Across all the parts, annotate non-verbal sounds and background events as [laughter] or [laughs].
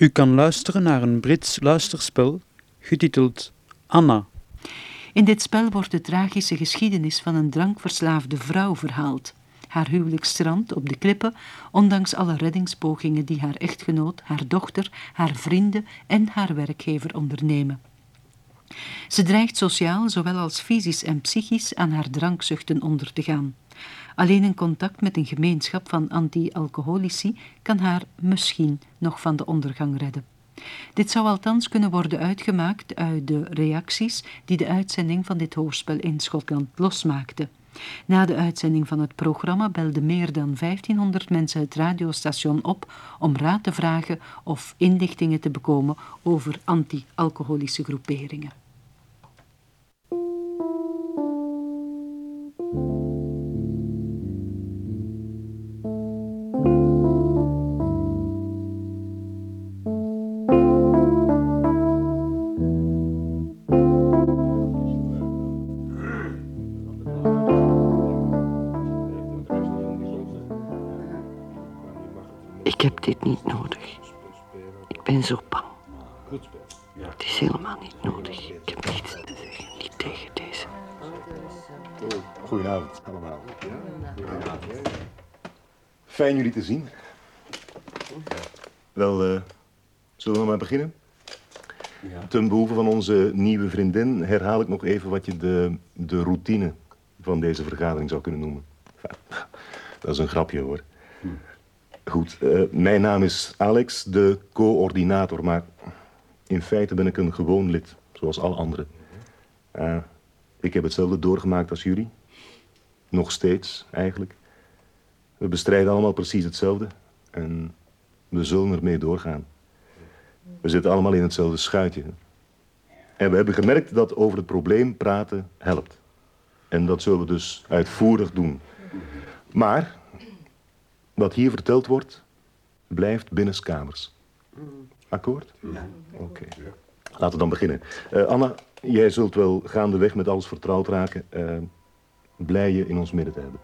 U kan luisteren naar een Brits luisterspel getiteld Anna. In dit spel wordt de tragische geschiedenis van een drankverslaafde vrouw verhaald. Haar huwelijk strandt op de klippen, ondanks alle reddingspogingen die haar echtgenoot, haar dochter, haar vrienden en haar werkgever ondernemen. Ze dreigt sociaal, zowel als fysisch en psychisch, aan haar drankzuchten onder te gaan. Alleen een contact met een gemeenschap van anti-alcoholici kan haar misschien nog van de ondergang redden. Dit zou althans kunnen worden uitgemaakt uit de reacties die de uitzending van dit hoorspel in Schotland losmaakte. Na de uitzending van het programma belden meer dan 1500 mensen het radiostation op om raad te vragen of inlichtingen te bekomen over anti-alcoholische groeperingen. Ik heb dit niet nodig. Ik ben zo bang. Het is helemaal niet nodig. Ik heb niets te zeggen, niet tegen deze. Goedenavond allemaal. Fijn jullie te zien. Wel, eh, zullen we maar beginnen? Ten behoeve van onze nieuwe vriendin herhaal ik nog even wat je de, de routine van deze vergadering zou kunnen noemen. Dat is een grapje hoor. Goed, eh, mijn naam is Alex, de coördinator, maar in feite ben ik een gewoon lid, zoals alle anderen. Eh, ik heb hetzelfde doorgemaakt als jullie. Nog steeds, eigenlijk. We bestrijden allemaal precies hetzelfde. En we zullen ermee doorgaan. We zitten allemaal in hetzelfde schuitje. En we hebben gemerkt dat over het probleem praten helpt. En dat zullen we dus uitvoerig doen. Maar wat hier verteld wordt, blijft binnenskamers. Akkoord? Ja. Oké. Laten we dan beginnen. Eh, Anna, jij zult wel gaandeweg met alles vertrouwd raken. Eh, blij je in ons midden te hebben.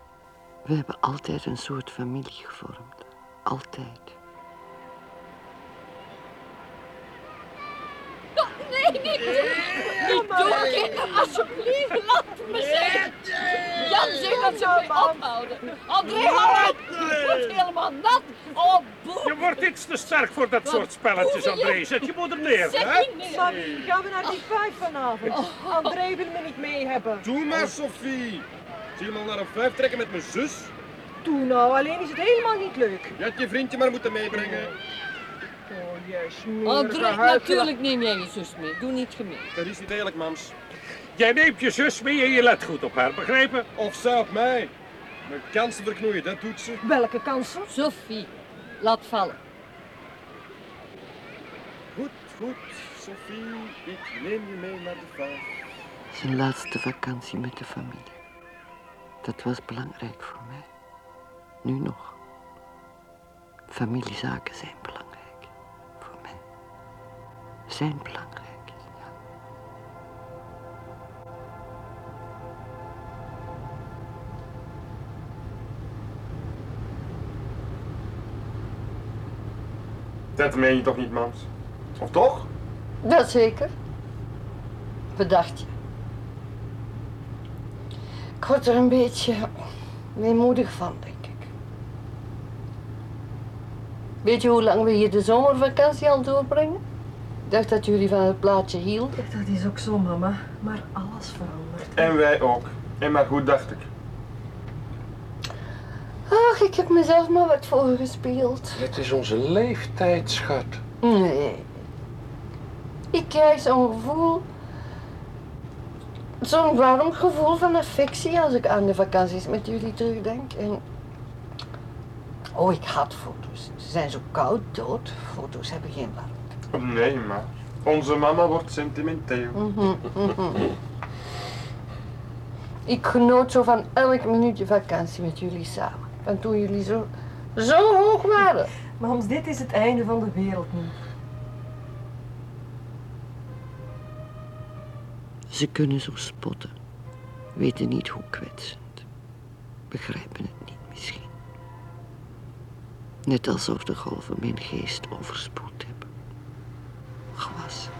We hebben altijd een soort familie gevormd. Altijd. Nee, niet doen! Niet doen, alsjeblieft, laat me zijn! Jan zegt dat ze mij ophouden. André, hou op! Je wordt helemaal nat. Oh, boe! Je wordt iets te sterk voor dat soort spelletjes, André. Zet je moeder neer, Zet hè? niet neer. Mami, gaan we naar die vijf vanavond? André wil me niet mee hebben. Doe maar, Sophie. Zie je me al naar een vijf trekken met mijn zus? Doe nou, alleen is het helemaal niet leuk. Je had je vriendje maar moeten meebrengen. Oh, je smerige André, natuurlijk neem jij je zus mee. Doe niet gemeen. Dat is niet eerlijk, mams. Jij neemt je zus mee en je let goed op haar, begrepen? Of zij op mij. Mijn kansen verknoeien, dat doet ze. Welke kansen? Sophie, laat vallen. Goed, goed, Sophie. Ik neem je mee naar de vijf. Zijn laatste vakantie met de familie. Dat was belangrijk voor mij. Nu nog. Familiezaken zijn belangrijk. Voor mij. Zijn belangrijk. Dat meen je toch niet, mams? Of toch? Dat zeker. Bedacht je. Ik word er een beetje weemoedig van, denk ik. Weet je hoe lang we hier de zomervakantie al doorbrengen? Ik dacht dat jullie van het plaatje hielden. Dat is ook zo, mama. Maar alles verandert. En wij ook. En maar goed, dacht ik. Ach, ik heb mezelf maar wat voorgespeeld. Het is onze leeftijd, schat. Nee. Ik krijg zo'n gevoel. Zo'n warm gevoel van affectie als ik aan de vakanties met jullie terugdenk. En. Oh, ik haat foto's. Ze zijn zo koud dood. Foto's hebben geen warmte. Nee, maar. Onze mama wordt sentimenteel. Mhm, mhm. Ik genoot zo van elk minuutje vakantie met jullie samen. En toen jullie zo, zo hoog waren. Mams, dit is het einde van de wereld nu. Ze kunnen zo spotten, weten niet hoe kwetsend, begrijpen het niet misschien. Net alsof de golven mijn geest overspoeld hebben. Gewassen,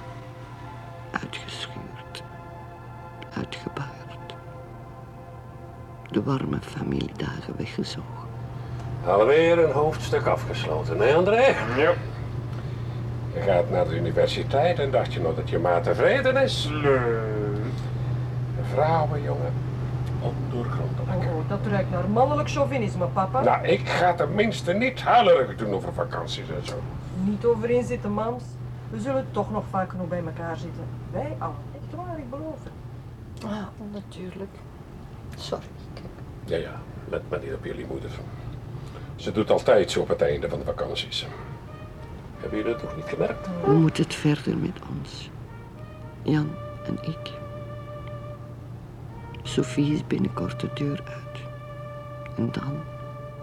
uitgeschuurd, uitgebuit de warme familiedagen weggezogen. Alweer een hoofdstuk afgesloten, hè André? Ja. Je gaat naar de universiteit en dacht je nog dat je ma tevreden is? Nee. Vrouwen, jongen. Ondoorgrondelijk. Oh, dat ruikt naar mannelijk chauvinisme, papa. Nou, ik ga tenminste niet huilerig doen over vakanties en zo. Niet overeen zitten, mams. We zullen toch nog vaak genoeg bij elkaar zitten. Wij allen. Echt waar, ik beloof het. Ah, natuurlijk. Sorry. Ja, ja, let maar niet op jullie moeder. Ze doet altijd zo op het einde van de vakanties. Hebben jullie dat toch niet gemerkt? Hoe moet het verder met ons? Jan en ik. Sophie is binnenkort de deur uit. En dan?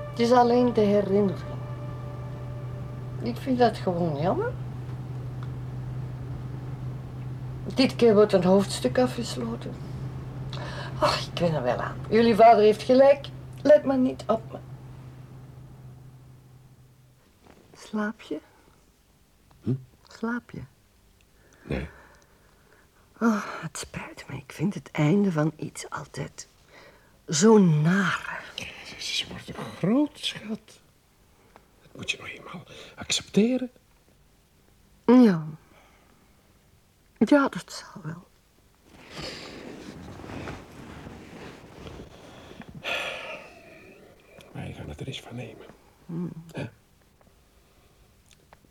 Het is alleen de herinnering. Ik vind dat gewoon jammer. Dit keer wordt een hoofdstuk afgesloten. Ach, ik ben er wel aan. Jullie vader heeft gelijk. Let maar niet op me. Slaap je? Slaap je? Nee. Oh, het spijt me. Ik vind het einde van iets altijd zo naar. Ze wordt groot, schat. Dat moet je nog eenmaal accepteren. Ja. Ja, dat zal wel. Wij gaan het er eens van nemen.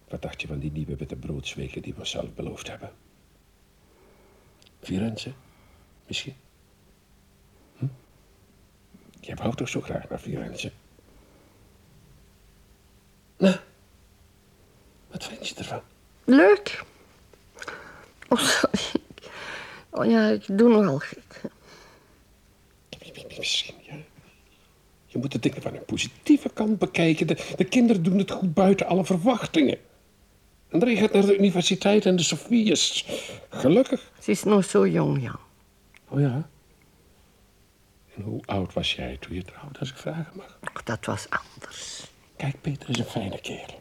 Wat dacht je van die nieuwe witte broodsweken die we zelf beloofd hebben? Firenze? Misschien? Hm? Jij wou toch zo graag naar Firenze? Nou, wat vind je ervan? Leuk. Oh, sorry. Oh ja, ik doe nogal gek. Misschien, ja. Je moet de dingen van een positieve kant bekijken. De, de kinderen doen het goed buiten alle verwachtingen. André gaat naar de universiteit en de Sofie is gelukkig. Ze is nog zo jong, Jan. Oh ja? En hoe oud was jij toen je trouwde, als ik vragen mag? Och, dat was anders. Kijk, Peter is een fijne kerel.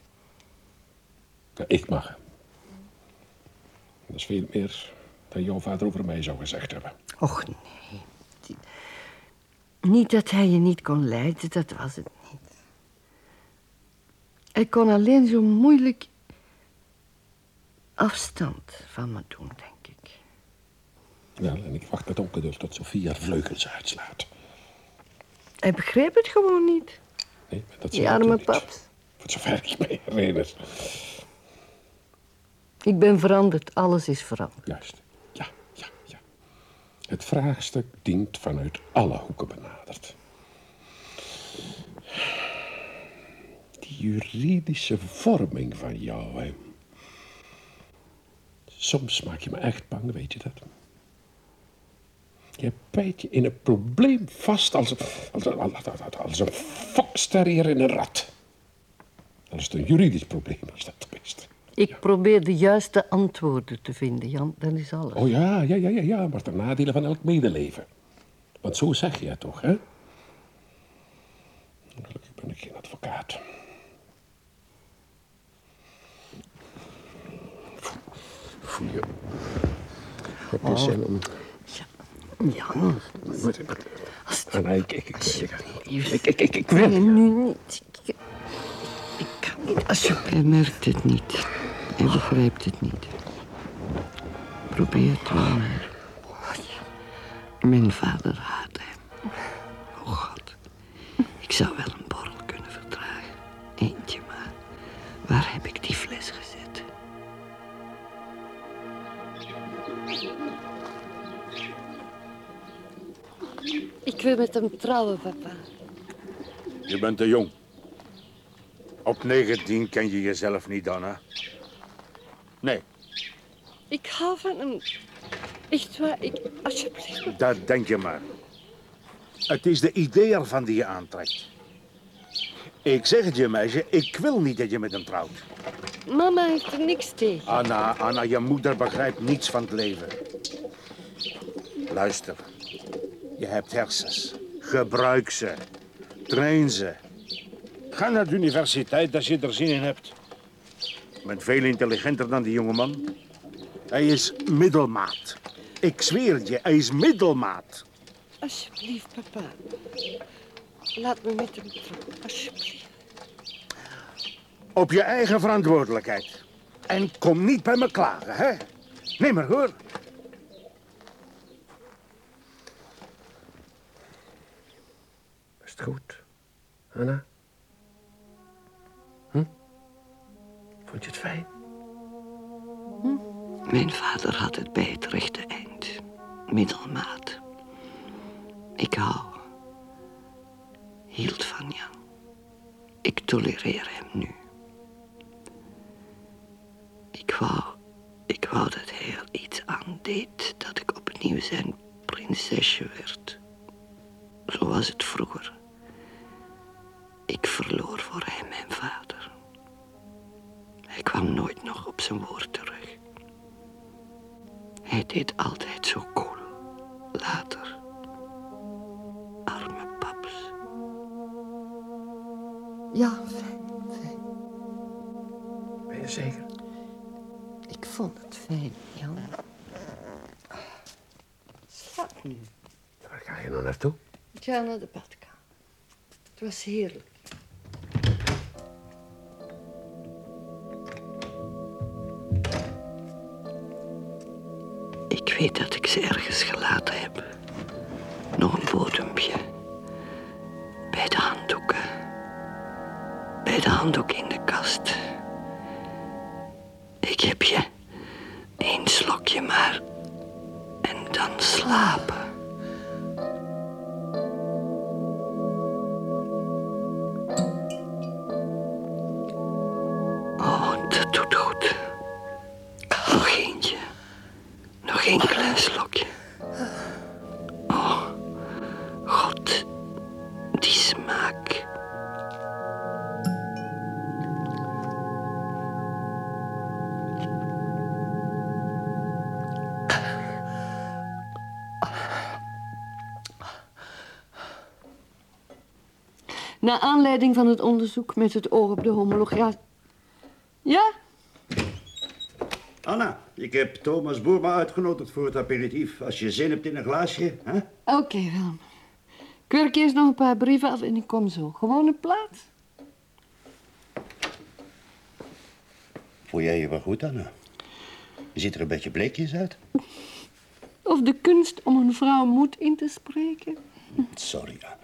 Ik mag hem. Dat is veel meer dan jouw vader over mij zou gezegd hebben. Och, nee. Niet dat hij je niet kon leiden, dat was het niet. Hij kon alleen zo moeilijk afstand van me doen, denk ik. Wel, en ik wacht met ongeduld tot Sofie haar vleugels uitslaat. Hij begreep het gewoon niet. Nee, maar dat Die arme paps. Voor zover ik me herinner. Ik ben veranderd, alles is veranderd. Juist. Het vraagstuk dient vanuit alle hoeken benaderd. Die juridische vorming van jou. Soms maak je me echt bang, weet je dat? Je bijt je in een probleem vast als, als, als, als, een in een rat. Als het een juridisch probleem is, dat tenminste. Ik probeer de juiste antwoorden te vinden, Jan. Dat is alles. Oh ja, ja, ja, ja, ja, maar ten nadele van elk medeleven. Want zo zeg je het toch, hè? Gelukkig ben ik geen advocaat. Voel je... Heb je zin om... Jan, wat, ah, ik, ik, ik, ik, je ik, ik, ik, ik wil... Nee, nu niet. Ik, ik kan niet, alsjeblieft. Hij merkt het niet. Hij begrijpt het niet. Probeer het wel maar. Mijn vader haat hem. Oh God. Ik zou wel een borrel kunnen verdragen. Eentje maar. Waar heb ik die fles gezet? Ik wil met hem trouwen, papa. Je bent te jong. Op 19 ken je jezelf niet dan, hè? Nee, Ik hou van hem. Echt waar, ik, alsjeblieft. dat denk je maar. Het is de idee ervan die je aantrekt. Ik zeg het je, meisje, ik wil niet dat je met hem trouwt. Mama heeft er niks tegen. Anna, Anna, je moeder begrijpt niets van het leven. Luister, je hebt hersens. Gebruik ze. Train ze. Ga naar de universiteit als je er zin in hebt. Bent veel intelligenter dan die jongeman. Hij is middelmaat. Ik zweer het je, hij is middelmaat. Alsjeblieft, papa. Laat me met hem trouwen, alsjeblieft. Op je eigen verantwoordelijkheid. En kom niet bij me klagen, hè? Nee, maar hoor. Is het goed, Anna? Fijn? Mijn vader had het bij het rechte eind. Middelmaat. Ik hou. Hield van Jan. Ik tolereer hem nu. Ik wou, ik wou dat hij er iets aan deed dat ik opnieuw zijn prinsesje werd. Ga naar de badkamer. Het was heerlijk. Ik weet dat ik ze ergens gelaten heb. Nog een bodempje. Bij de handdoeken. Bij de handdoek Naar aanleiding van het onderzoek met het oor op de homologatie. Ja? Anna, ik heb Thomas Boerma uitgenodigd voor het aperitief. Als je zin hebt in een glaasje, hè? Oké, Willem. Ik werk eerst nog een paar brieven af en ik kom zo. Gewoon een plaats. Voel jij je wel goed, Anna? Je ziet er een beetje bleekjes uit. Of de kunst om een vrouw moed in te spreken. Sorry, Anna.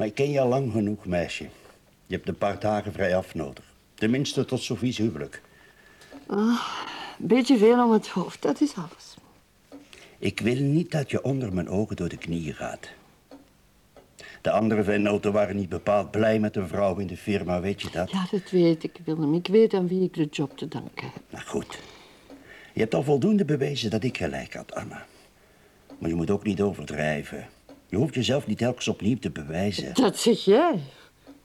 Maar ik ken je al lang genoeg, meisje. Je hebt een paar dagen vrij af nodig. Tenminste tot Sofie's huwelijk. Ah, een beetje veel om het hoofd, dat is alles. Ik wil niet dat je onder mijn ogen door de knieën gaat. De andere vennoten waren niet bepaald blij met een vrouw in de firma, weet je dat? Ja, dat weet ik, Willem. Ik weet aan wie ik de job te danken heb. Nou goed. Je hebt al voldoende bewezen dat ik gelijk had, Anna. Maar je moet ook niet overdrijven. Je hoeft jezelf niet telkens opnieuw te bewijzen. Dat zeg jij.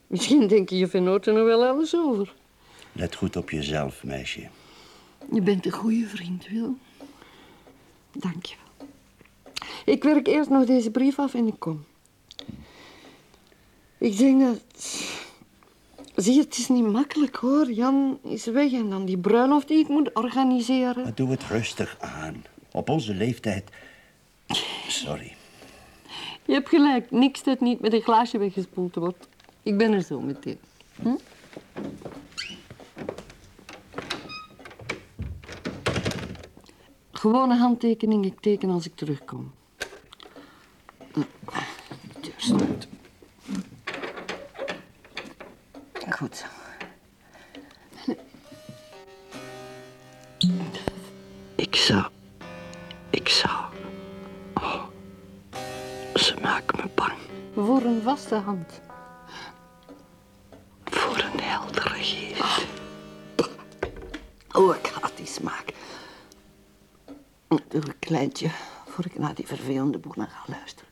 Misschien denken je venoten er wel alles over. Let goed op jezelf, meisje. Je bent een goede vriend, Willem. Dank je wel. Ik werk eerst nog deze brief af en ik kom. Ik denk dat... Zie je, het is niet makkelijk hoor. Jan is weg en dan die bruiloft die ik moet organiseren. Maar doe het rustig aan. Op onze leeftijd... Sorry. Je hebt gelijk, niks dat niet met een glaasje weggespoeld wordt. Ik ben er zo meteen. Hm? Gewone handtekening, ik teken als ik terugkom. De deur staat. Goed zo. Ik zou... Ik zou... Voor een vaste hand. Voor een heldere geest. Oh, ik haat die smaak. Doe een kleintje, voor ik naar die vervelende boemen ga luisteren.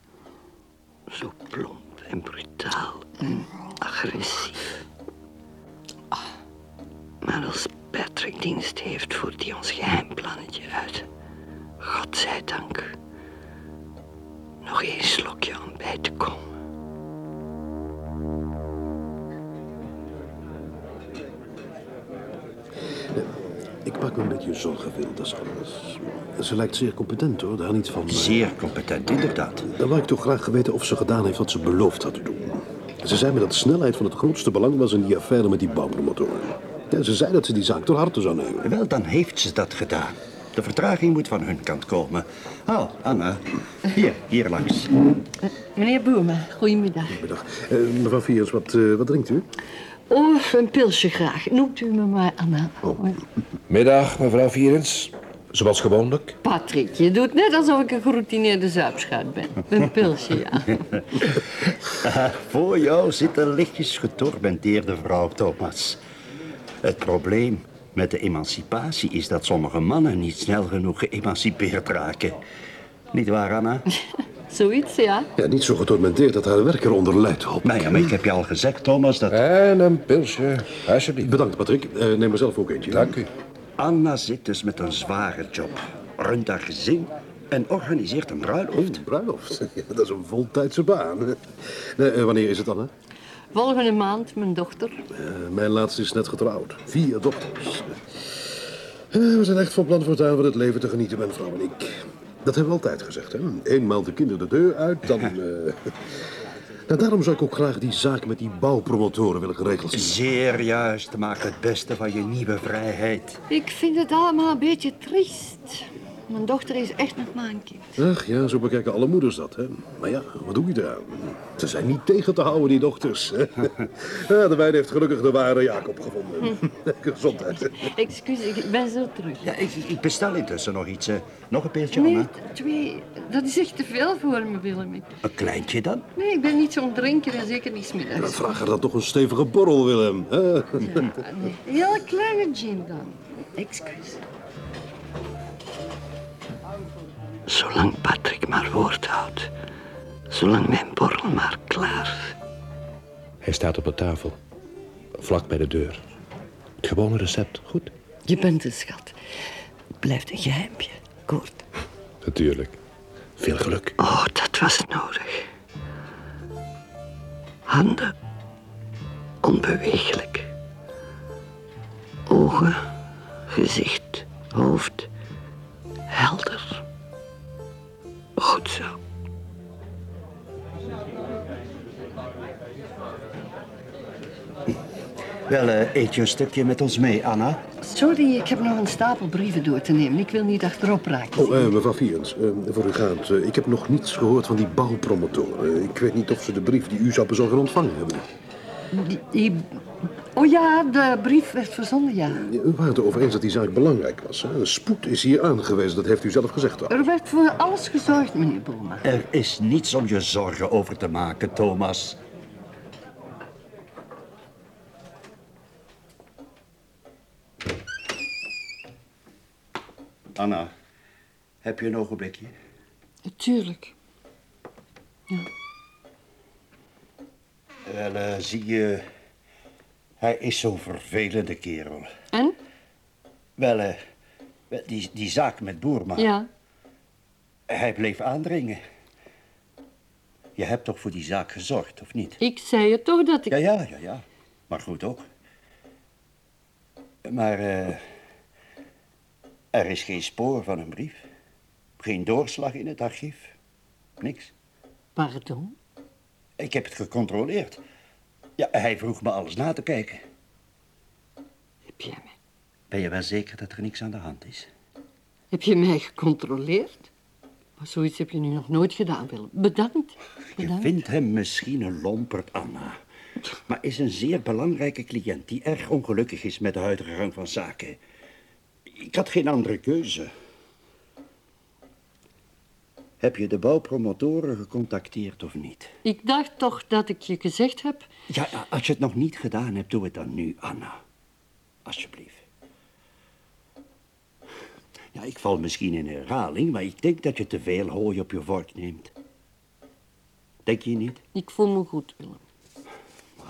Zo plomp en brutaal en agressief. Ah, Maar als Patrick dienst heeft, voert hij ons geheimplannetje uit. Godzijdank. Nog één slokje om bij me een beetje zorgen, Wil, dat is alles. Ze lijkt zeer competent, hoor, daar niet van. Zeer competent, inderdaad. Dan wou ik toch graag weten of ze gedaan heeft wat ze beloofd had te doen. Ze zei me dat snelheid van het grootste belang was in die affaire met die bouwpromotoren. Ja, ze zei dat ze die zaak ter harte zou nemen. Wel, dan heeft ze dat gedaan. De vertraging moet van hun kant komen. Oh, Anna. Hier, hier langs. Meneer Boerma, goedemiddag. Middag. Eh, mevrouw Viers, wat, eh, wat drinkt u? Oh, een pilsje graag. Noemt u me maar Anna. Middag, mevrouw Vierens. Zoals gewoonlijk. Patrick, je doet net alsof ik een geroutineerde zuipschuit ben. Een pilsje, ja. Ah, [laughs] voor jou zit een lichtjes getormenteerde vrouw, Thomas. Het probleem met de emancipatie is dat sommige mannen niet snel genoeg geëmancipeerd raken. Niet waar, Anna? [laughs] Zoiets, ja. Ja, niet zo getormenteerd dat haar werk eronder lijdt, hoop ik. Nou ja, maar ik heb je al gezegd, Thomas, dat... En een pilsje, alsjeblieft. Bedankt, Patrick. Eh, neem maar zelf ook eentje. Dank u. Anna zit dus met een zware job. Runt haar gezin en organiseert een bruiloft. Oh, bruiloft? [laughs] Ja, dat is een voltijdse baan. Nee, eh, wanneer is het dan, hè? Volgende maand, mijn dochter. Eh, mijn laatste is net getrouwd. Vier dochters. Eh, we zijn echt van plan voortaan van het leven te genieten, mijn vrouw en ik. Dat hebben we altijd gezegd, hè? Eenmaal de kinderen de deur uit, dan... [laughs] eh, Nou, daarom zou ik ook graag die zaak met die bouwpromotoren willen geregeld zien. Zeer juist, maak het beste van je nieuwe vrijheid. Ik vind het allemaal een beetje triest. Mijn dochter is echt nog maar een kind. Ach ja, zo bekijken alle moeders dat, hè. Maar ja, wat doe je eraan? Ze zijn niet tegen te houden, die dochters. hè. [laughs] ja, de wijn heeft gelukkig de ware Jacob gevonden. [laughs] Gezondheid. Excuus, ik ben zo terug. Ja, ik, ik bestel intussen nog iets. eh, nog een peeltje, Nee, Anna? twee. Dat is echt te veel voor me, Willem. Een kleintje dan? Nee, ik ben niet zo'n drinker en zeker niet Dan smiddags. vraag er dan toch een stevige borrel, Willem. hè? Een hele kleine gin dan. Excuus. Zolang Patrick maar woord houdt. Zolang mijn borrel maar klaar. Hij staat op de tafel. Vlak bij de deur. Het gewone recept, goed? Je bent een schat. Het blijft een geheimpje. Kort. Natuurlijk. Veel geluk. Oh, dat was nodig. Handen onbeweeglijk. Ogen, gezicht, hoofd helder. Goed zo. Wel, eh, eet je een stukje met ons mee, Anna? Sorry, ik heb nog een stapel brieven door te nemen. Ik wil niet achterop raken. Oh, eh, mevrouw Vierens, eh, voor u gaat. eh, ik heb nog niets gehoord van die bouwpromotoren. ik weet niet of ze de brief die u zou bezorgen ontvangen hebben. Die, die- Oh ja, de brief werd verzonden, ja. Ja, We waren het erover eens dat die zaak belangrijk was. Hè? Spoed is hier aangewezen, dat heeft u zelf gezegd. Al. Er werd voor alles gezorgd, meneer Boema. Er is niets om je zorgen over te maken, Thomas. Anna, heb je een ogenblikje? Tuurlijk. Wel, eh, zie je, hij is zo'n vervelende kerel. En? Wel, eh, wel, die, die zaak met Boerma. Ja. Hij bleef aandringen. Je hebt toch voor die zaak gezorgd, of niet? Ik zei het toch dat ik... Ja, ja, ja, ja. Maar goed ook. Maar eh, er is geen spoor van een brief. Geen doorslag in het archief. Niks. Pardon? Ik heb het gecontroleerd. Ja, hij vroeg me alles na te kijken. Heb jij mij, Ben je wel zeker dat er niks aan de hand is? heb je mij gecontroleerd? Maar zoiets heb je nu nog nooit gedaan, Willem. Bedankt. Je Bedankt. vindt hem misschien een lomperd, Anna. Maar is een zeer belangrijke cliënt die erg ongelukkig is met de huidige gang van zaken. Ik had geen andere keuze. Heb je de bouwpromotoren gecontacteerd of niet? Ik dacht toch dat ik je gezegd heb... Ja, als je het nog niet gedaan hebt, doe het dan nu, Anna. Alsjeblieft. Ja, ik val misschien in herhaling, maar ik denk dat je te veel hooi op je vork neemt. Denk je niet? Ik voel me goed, Willem.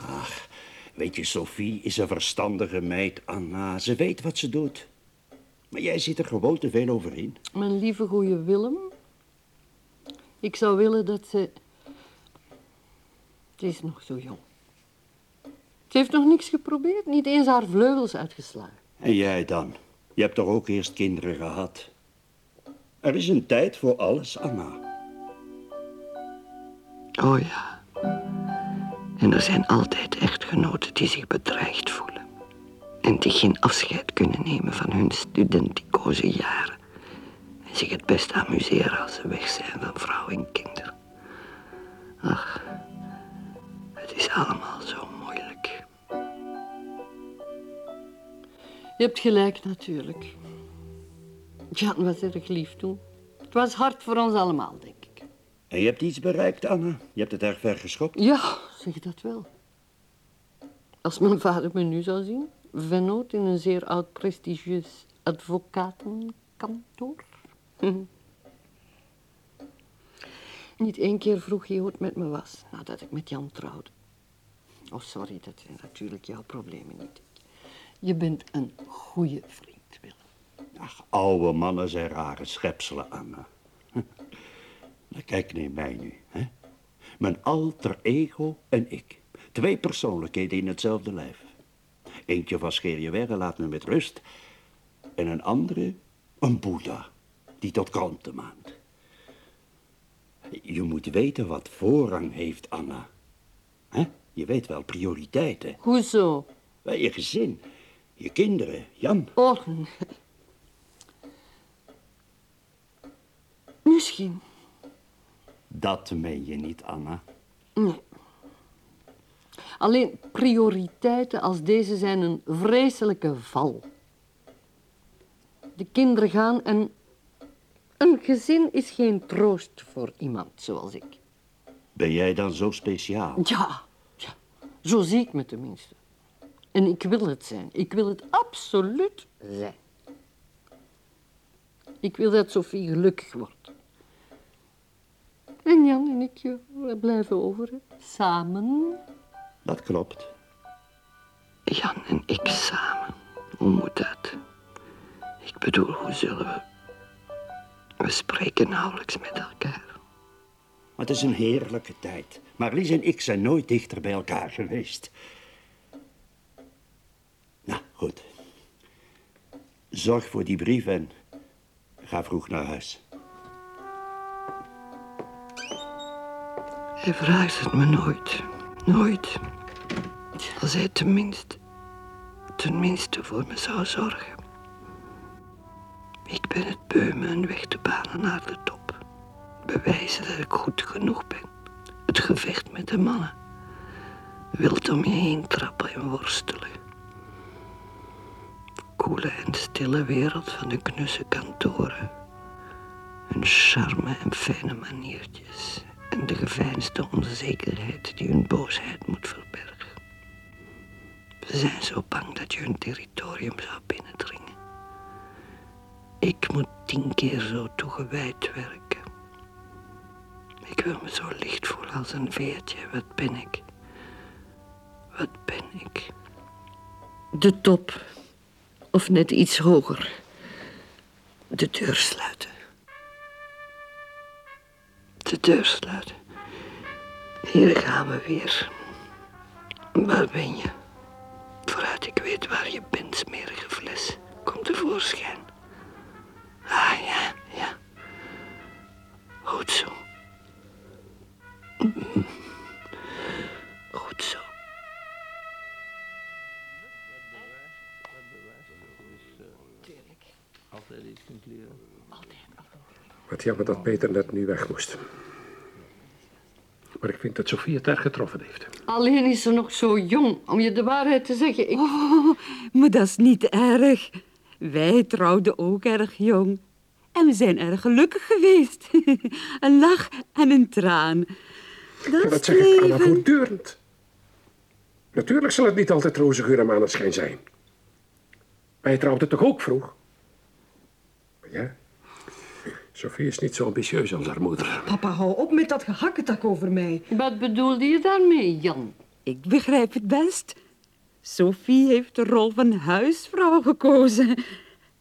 Ach, weet je, Sophie is een verstandige meid, Anna. Ze weet wat ze doet. Maar jij zit er gewoon te veel over in. Mijn lieve goede Willem. Ik zou willen dat ze... Ze is nog zo jong. Ze heeft nog niks geprobeerd. Niet eens haar vleugels uitgeslagen. En jij dan? Je hebt toch ook eerst kinderen gehad? Er is een tijd voor alles, Anna. Oh ja. En er zijn altijd echtgenoten die zich bedreigd voelen. En die geen afscheid kunnen nemen van hun studenticoze jaren. Zich het best amuseren als ze weg zijn van vrouw en kinderen. Ach, het is allemaal zo moeilijk. Je hebt gelijk natuurlijk. Jan was erg lief toen. Het was hard voor ons allemaal, denk ik. En je hebt iets bereikt, Anna. Je hebt het erg ver geschopt. Ja, zeg dat wel. Als mijn vader me nu zou zien, vennoot in een zeer oud prestigieus advocatenkantoor. Niet één keer vroeg hij hoe het met me was nadat ik met Jan trouwde. Oh, sorry, dat zijn natuurlijk jouw problemen niet. Je bent een goede vriend, Willem. Ach, oude mannen zijn rare schepselen, Anna. [laughs] Nou, kijk naar mij nu, hè. Mijn alter ego en ik. Twee persoonlijkheden in hetzelfde lijf. Eentje van scheer je laat me met rust. En een andere, een boeddha, die tot kranten maakt. Je moet weten wat voorrang heeft, Anna. hè? Je weet wel, prioriteiten. Hoezo? Wel, Je gezin, je kinderen, Jan. Oh, nee. Misschien. Dat meen je niet, Anna. Nee. Alleen prioriteiten als deze zijn een vreselijke val. De kinderen gaan en een gezin is geen troost voor iemand zoals ik. Ben jij dan zo speciaal? Ja, ja, zo zie ik me tenminste. En ik wil het zijn. Ik wil het absoluut zijn. Ik wil dat Sophie gelukkig wordt. En Jan en ik we blijven over, samen. Dat klopt. Jan en ik samen. Hoe moet dat? Ik bedoel, hoe zullen we... We spreken nauwelijks met elkaar. Maar het is een heerlijke tijd. Marlies en ik zijn nooit dichter bij elkaar geweest. Nou, goed. Zorg voor die brief en ga vroeg naar huis. Hij vraagt het me nooit. Nooit. Als hij tenminste... Tenminste voor me zou zorgen. Ik ben het beu me weg te banen naar de top. Bewijzen dat ik goed genoeg ben. Het gevecht met de mannen. Wild om je heen trappen en worstelen. Koele en stille wereld van de knusse kantoren. Hun charme en fijne maniertjes. En de geveinsde onzekerheid die hun boosheid moet verbergen. Ze zijn zo bang dat je hun territorium zou binnendringen. Ik moet tien keer zo toegewijd werken. Ik wil me zo licht voelen als een veertje. Wat ben ik? Wat ben ik? De top. Of net iets hoger. De deur sluiten. De deur sluiten. Hier gaan we weer. Waar ben je? Vooruit, ik weet waar je bent, smerige fles. Kom tevoorschijn. Ah, ja, ja. Goed zo. [laughs] Goed zo. Altijd iets kunt leren. Wat jammer dat Peter net nu weg moest. Maar ik vind dat Sofie het erg getroffen heeft. Alleen is ze nog zo jong, om je de waarheid te zeggen. Ik... Oh, maar dat is niet erg. Wij trouwden ook erg jong. En we zijn erg gelukkig geweest. [laughs] een lach en een traan. Dat dat zeg ik leven. voortdurend. Natuurlijk zal het niet altijd roze geur en maneschijn zijn. Wij trouwden toch ook vroeg? Ja. Sophie is niet zo ambitieus als haar moeder. Papa, hou op met dat gehakketak over mij. Wat bedoelde je daarmee, Jan? Ik begrijp het best. Sophie heeft de rol van huisvrouw gekozen.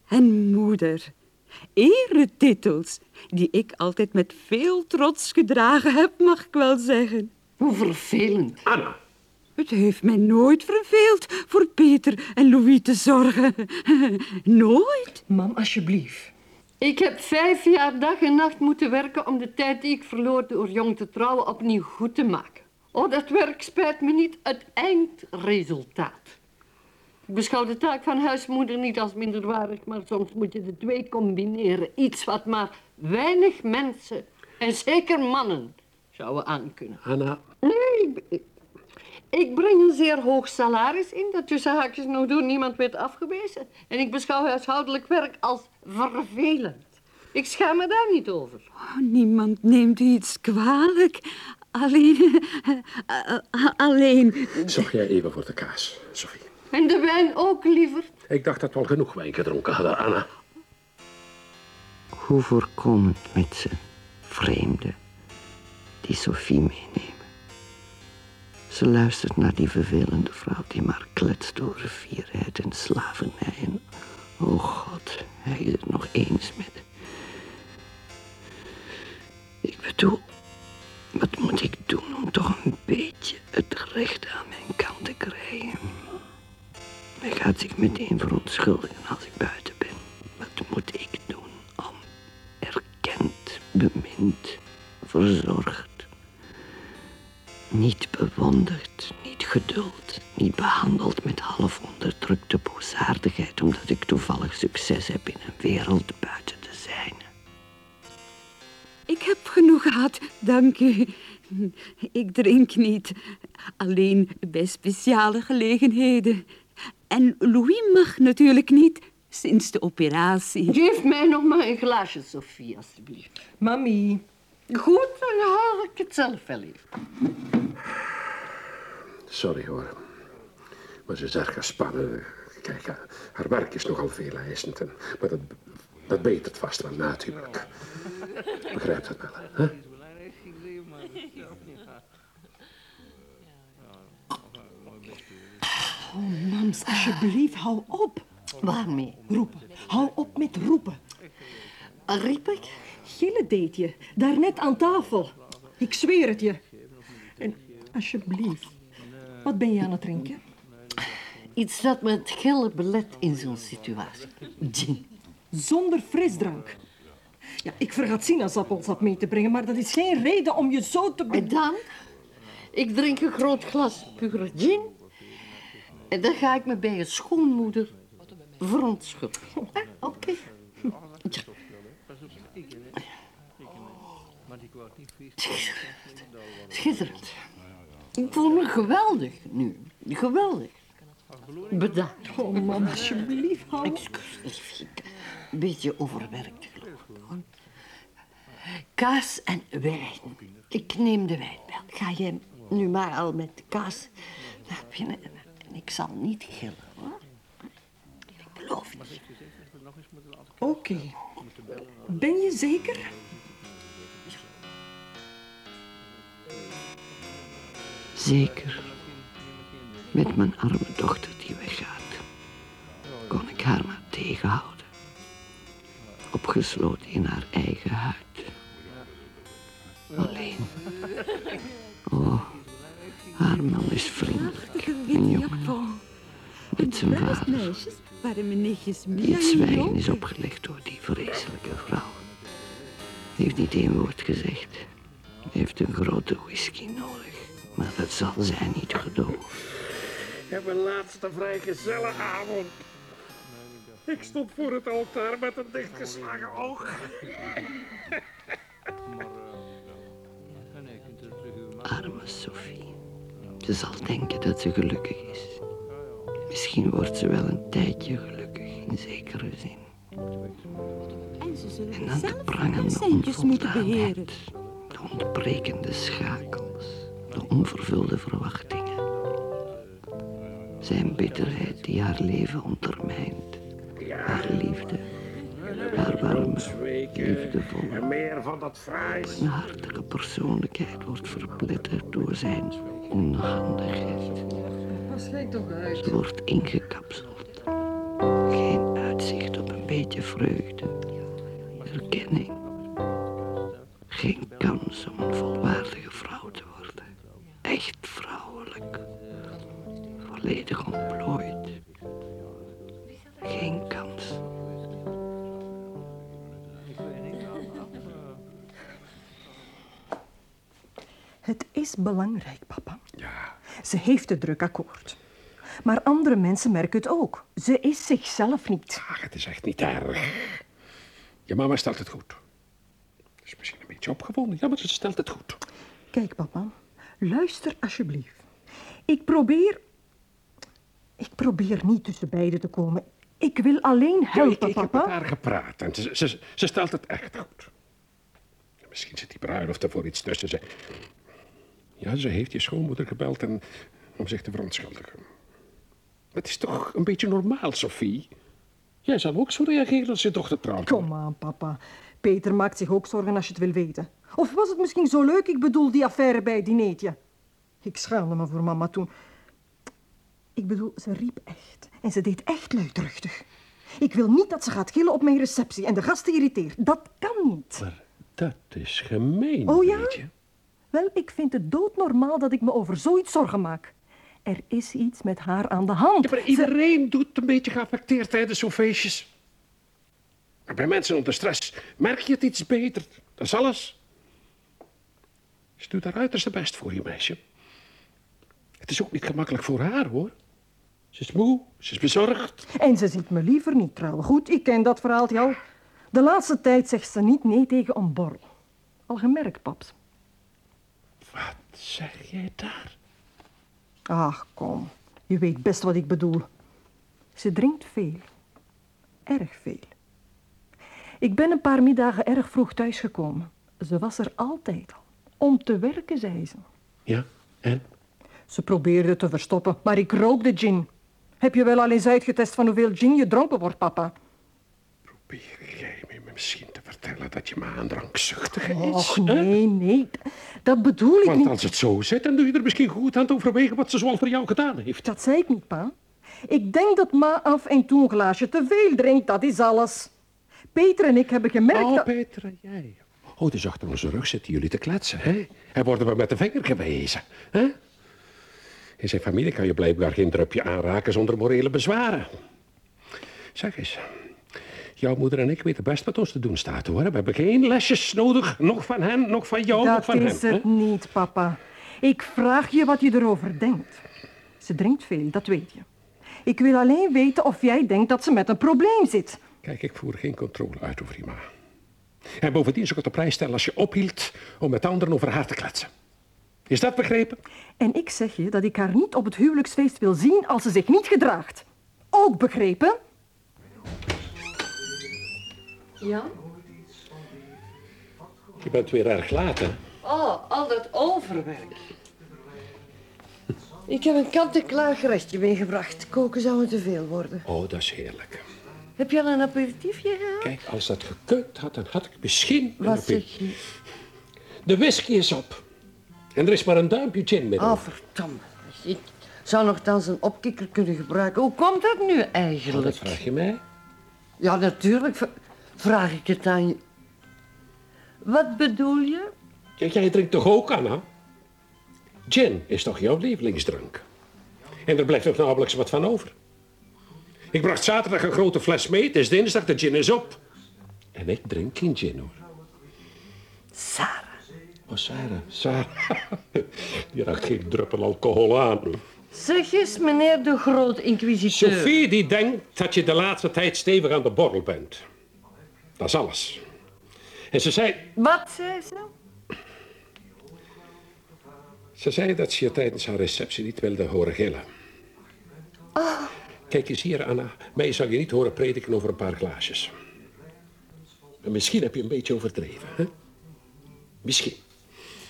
En moeder. Eretitels, die ik altijd met veel trots gedragen heb, mag ik wel zeggen. Hoe vervelend. Anna, Het heeft mij nooit verveeld voor Peter en Louis te zorgen. [laughs] Nooit. Mam, alsjeblieft. Ik heb vijf jaar dag en nacht moeten werken om de tijd die ik verloor door jong te trouwen opnieuw goed te maken. Oh, dat werk spijt me niet, het eindresultaat. Ik beschouw de taak van huismoeder niet als minderwaardig, maar soms moet je de twee combineren. Iets wat maar weinig mensen, en zeker mannen, zouden aankunnen. Anna, Nee, ik, ik breng een zeer hoog salaris in, dat tussen haakjes nog door niemand werd afgewezen. En ik beschouw huishoudelijk werk als vervelend. Ik schaam me daar niet over. Oh, niemand neemt u iets kwalijk. Alleen... [laughs] eh, eh, alleen... zorg jij even voor de kaas, Sophie. En de wijn ook, liever. Ik dacht dat we al genoeg wijn gedronken hadden, Anna. Hoe voorkomend met ze vreemden die Sophie meenemen. Ze luistert naar die vervelende vrouw die maar kletst over vierheid en slavernij. En, oh God, hij is het nog eens met. Ik bedoel, wat moet ik doen om toch een beetje het recht aan mijn kant te krijgen? Hij gaat zich meteen verontschuldigen als ik buiten ben. Wat moet ik doen om erkend, bemind, verzorgd, niet bewonderd, niet geduld, niet behandeld met half onderdrukte boosaardigheid omdat ik toevallig succes heb in een wereld buiten de zijne. Ik heb genoeg gehad, dank u. Ik drink niet. Alleen bij speciale gelegenheden. En Louis mag natuurlijk niet sinds de operatie. Geef mij nog maar een glaasje, Sophie, alstublieft. Mami. Goed, dan haal ik het zelf wel even. Sorry hoor. Maar ze is erg gespannen. Kijk, haar- werk is nogal veel eisend. en- Maar dat, dat betert vast wel na het huwelijk. Begrijpt dat wel, hè? Oh, mams, alsjeblieft, hou op. Waarmee? Roepen. Hou op met roepen. Riep ik? Gillen deed je. Daarnet aan tafel. Ik zweer het je. En alsjeblieft. Wat ben je aan het drinken? Iets dat me het gillen belet in zo'n situatie. Gin. Zonder frisdrank. Ja, ik vergat sinaasappelsap mee te brengen, maar dat is geen reden om je zo te... En dan? Ik drink een groot glas pure gin. En dan ga ik me bij je schoonmoeder verontschuldigen. Eh, Oké. Ja. Schitterend. Ik voel me geweldig nu. Geweldig. Bedankt. Oh, mam, alsjeblieft. Excuus, liefje. Een beetje overwerkt, geloof ik. Kaas en wijn. Ik neem de wijn wel. Ga jij nu maar al met de kaas naar binnen. En ik zal niet gillen, hoor. Ik beloof het. Oké. Ben je zeker? Zeker. Met mijn arme dochter die weggaat, kon ik haar maar tegenhouden. Opgesloten in haar eigen huid. Alleen. Oh, haar man is vriendelijk en jong. Met zijn vader. Die het en zwijgen is opgelegd door die vreselijke vrouw. Hij heeft niet één woord gezegd. Hij heeft een grote whisky nodig. Maar dat zal zij niet gedogen. Ik heb een laatste vrijgezellenavond. Ik stond voor het altaar met een dichtgeslagen oog. Arme Sophie. Ze zal denken dat ze gelukkig is. Misschien wordt ze wel een tijdje gelukkig, in zekere zin. En ze zullen En dan de zelf prangende hun centjes moeten beheren. onvoldaanheid, de ontbrekende schakels, de onvervulde verwachtingen. Zijn bitterheid die haar leven ondermijnt. Haar liefde, haar warme, liefdevolle, meer van dat hartige persoonlijkheid wordt verpletterd door zijn onhandigheid. Ze wordt ingekapseld. Geen uitzicht op een beetje vreugde, erkenning. Geen kans om een volwaardige vrouw te worden. Echt vrouwelijk, volledig ontplooid. Het is belangrijk, papa. Ja. Ze heeft het druk akkoord. Maar andere mensen merken het ook. Ze is zichzelf niet. Ach, het is echt niet erg. Je mama stelt het goed. Ze is misschien een beetje opgewonden, ja, maar ze stelt het goed. Kijk, papa. Luister alsjeblieft. Ik probeer... Ik probeer niet tussen beiden te komen. Ik wil alleen helpen, ik, ik papa. heb met haar gepraat en ze, ze, ze stelt het echt goed. Misschien zit die bruiloft er voor iets tussen. Ze... Ja, ze heeft je schoonmoeder gebeld en, om zich te verontschuldigen. Het is toch een beetje normaal, Sophie? Jij zal ook zo reageren als je dochter trouwt. Kom aan, papa. Peter maakt zich ook zorgen als je het wil weten. Of was het misschien zo leuk, ik bedoel, die affaire bij het dineetje? Ik schaamde me voor mama toen. Ik bedoel, ze riep echt. En ze deed echt luidruchtig. Ik wil niet dat ze gaat gillen op mijn receptie en de gasten irriteert. Dat kan niet. Maar dat is gemeen, Oh ja? weet je. Wel, ik vind het doodnormaal dat ik me over zoiets zorgen maak. Er is iets met haar aan de hand. Ja, maar iedereen doet een beetje geaffecteerd tijdens zo'n feestjes. Maar bij mensen onder stress merk je het iets beter. Dat is alles. Ze doet haar uiterste best voor je, meisje. Het is ook niet gemakkelijk voor haar, hoor. Ze is moe, ze is bezorgd. En ze ziet me liever niet trouwen. Goed, ik ken dat verhaaltje al. De laatste tijd zegt ze niet nee tegen een borrel. Al gemerkt, paps. Wat zeg jij daar? Ach, kom. Je weet best wat ik bedoel. Ze drinkt veel. Erg veel. Ik ben een paar middagen erg vroeg thuisgekomen. Ze was er altijd al. Om te werken, zei ze. Ja, en? Ze probeerde te verstoppen, maar ik rook de gin. Heb je wel al eens uitgetest van hoeveel gin je dronken wordt, papa? Probeer jij misschien te vertellen dat je maar aan drankzuchtig is? Och, nee, nee. Dat bedoel ik Want niet. als het zo zit, dan doe je er misschien goed aan het overwegen wat ze zoal voor jou gedaan heeft. Dat zei ik niet, pa. Ik denk dat ma af en toe een glaasje te veel drinkt, dat is alles. Peter en ik hebben gemerkt Oh, dat... Peter en jij. Oh, dus achter onze rug zitten jullie te kletsen, hè? En worden we met de vinger gewezen, hè? In zijn familie kan je blijkbaar geen drupje aanraken zonder morele bezwaren. Zeg eens, jouw moeder en ik weten best wat ons te doen staat, hoor. We hebben geen lesjes nodig, nog van hen, nog van jou, nog Dat van is hen. het hè? niet, papa. Ik vraag je wat je erover denkt. Ze drinkt veel, dat weet je. Ik wil alleen weten of jij denkt dat ze met een probleem zit. Kijk, ik voer geen controle uit over die ma. En bovendien zou ik het op prijs stellen als je ophield om met anderen over haar te kletsen. Is dat begrepen? En ik zeg je dat ik haar niet op het huwelijksfeest wil zien als ze zich niet gedraagt. Ook begrepen? Ja? Je bent weer erg laat, hè? Oh, al dat overwerk. Ik heb een kant-en-klaar gerechtje meegebracht. Koken zou me te veel worden. Oh, dat is heerlijk. Heb je al een aperitiefje gehad? Kijk, als dat gekeukt had, dan had ik misschien... een Wat appel- zeg je? De whisky is op. En er is maar een duimpje gin met. Oh, verdomme. Ik zou nogthans een opkikker kunnen gebruiken. Hoe komt dat nu Oh, eigenlijk? dat vraag je mij? Ja, natuurlijk vraag ik het aan je. Wat bedoel je? Kijk, jij drinkt toch ook, Anna? Gin is toch jouw lievelingsdrank? En er blijft nog nauwelijks wat van over. Ik bracht zaterdag een grote fles mee. Het is dinsdag, de gin is op. En ik drink geen gin, hoor. Sarah. Oh, Sarah, Sarah. [laughs] Die raakt geen druppel alcohol aan. Zeg eens, meneer de groot inquisiteur. Sophie die denkt dat je de laatste tijd stevig aan de borrel bent. Dat is alles. En ze zei, Wat zei ze? ze zei dat ze je tijdens haar receptie niet wilde horen gillen. Kijk eens hier, Anna. Mij zal je niet horen prediken over een paar glaasjes. En misschien heb je een beetje overdreven, hè? Misschien.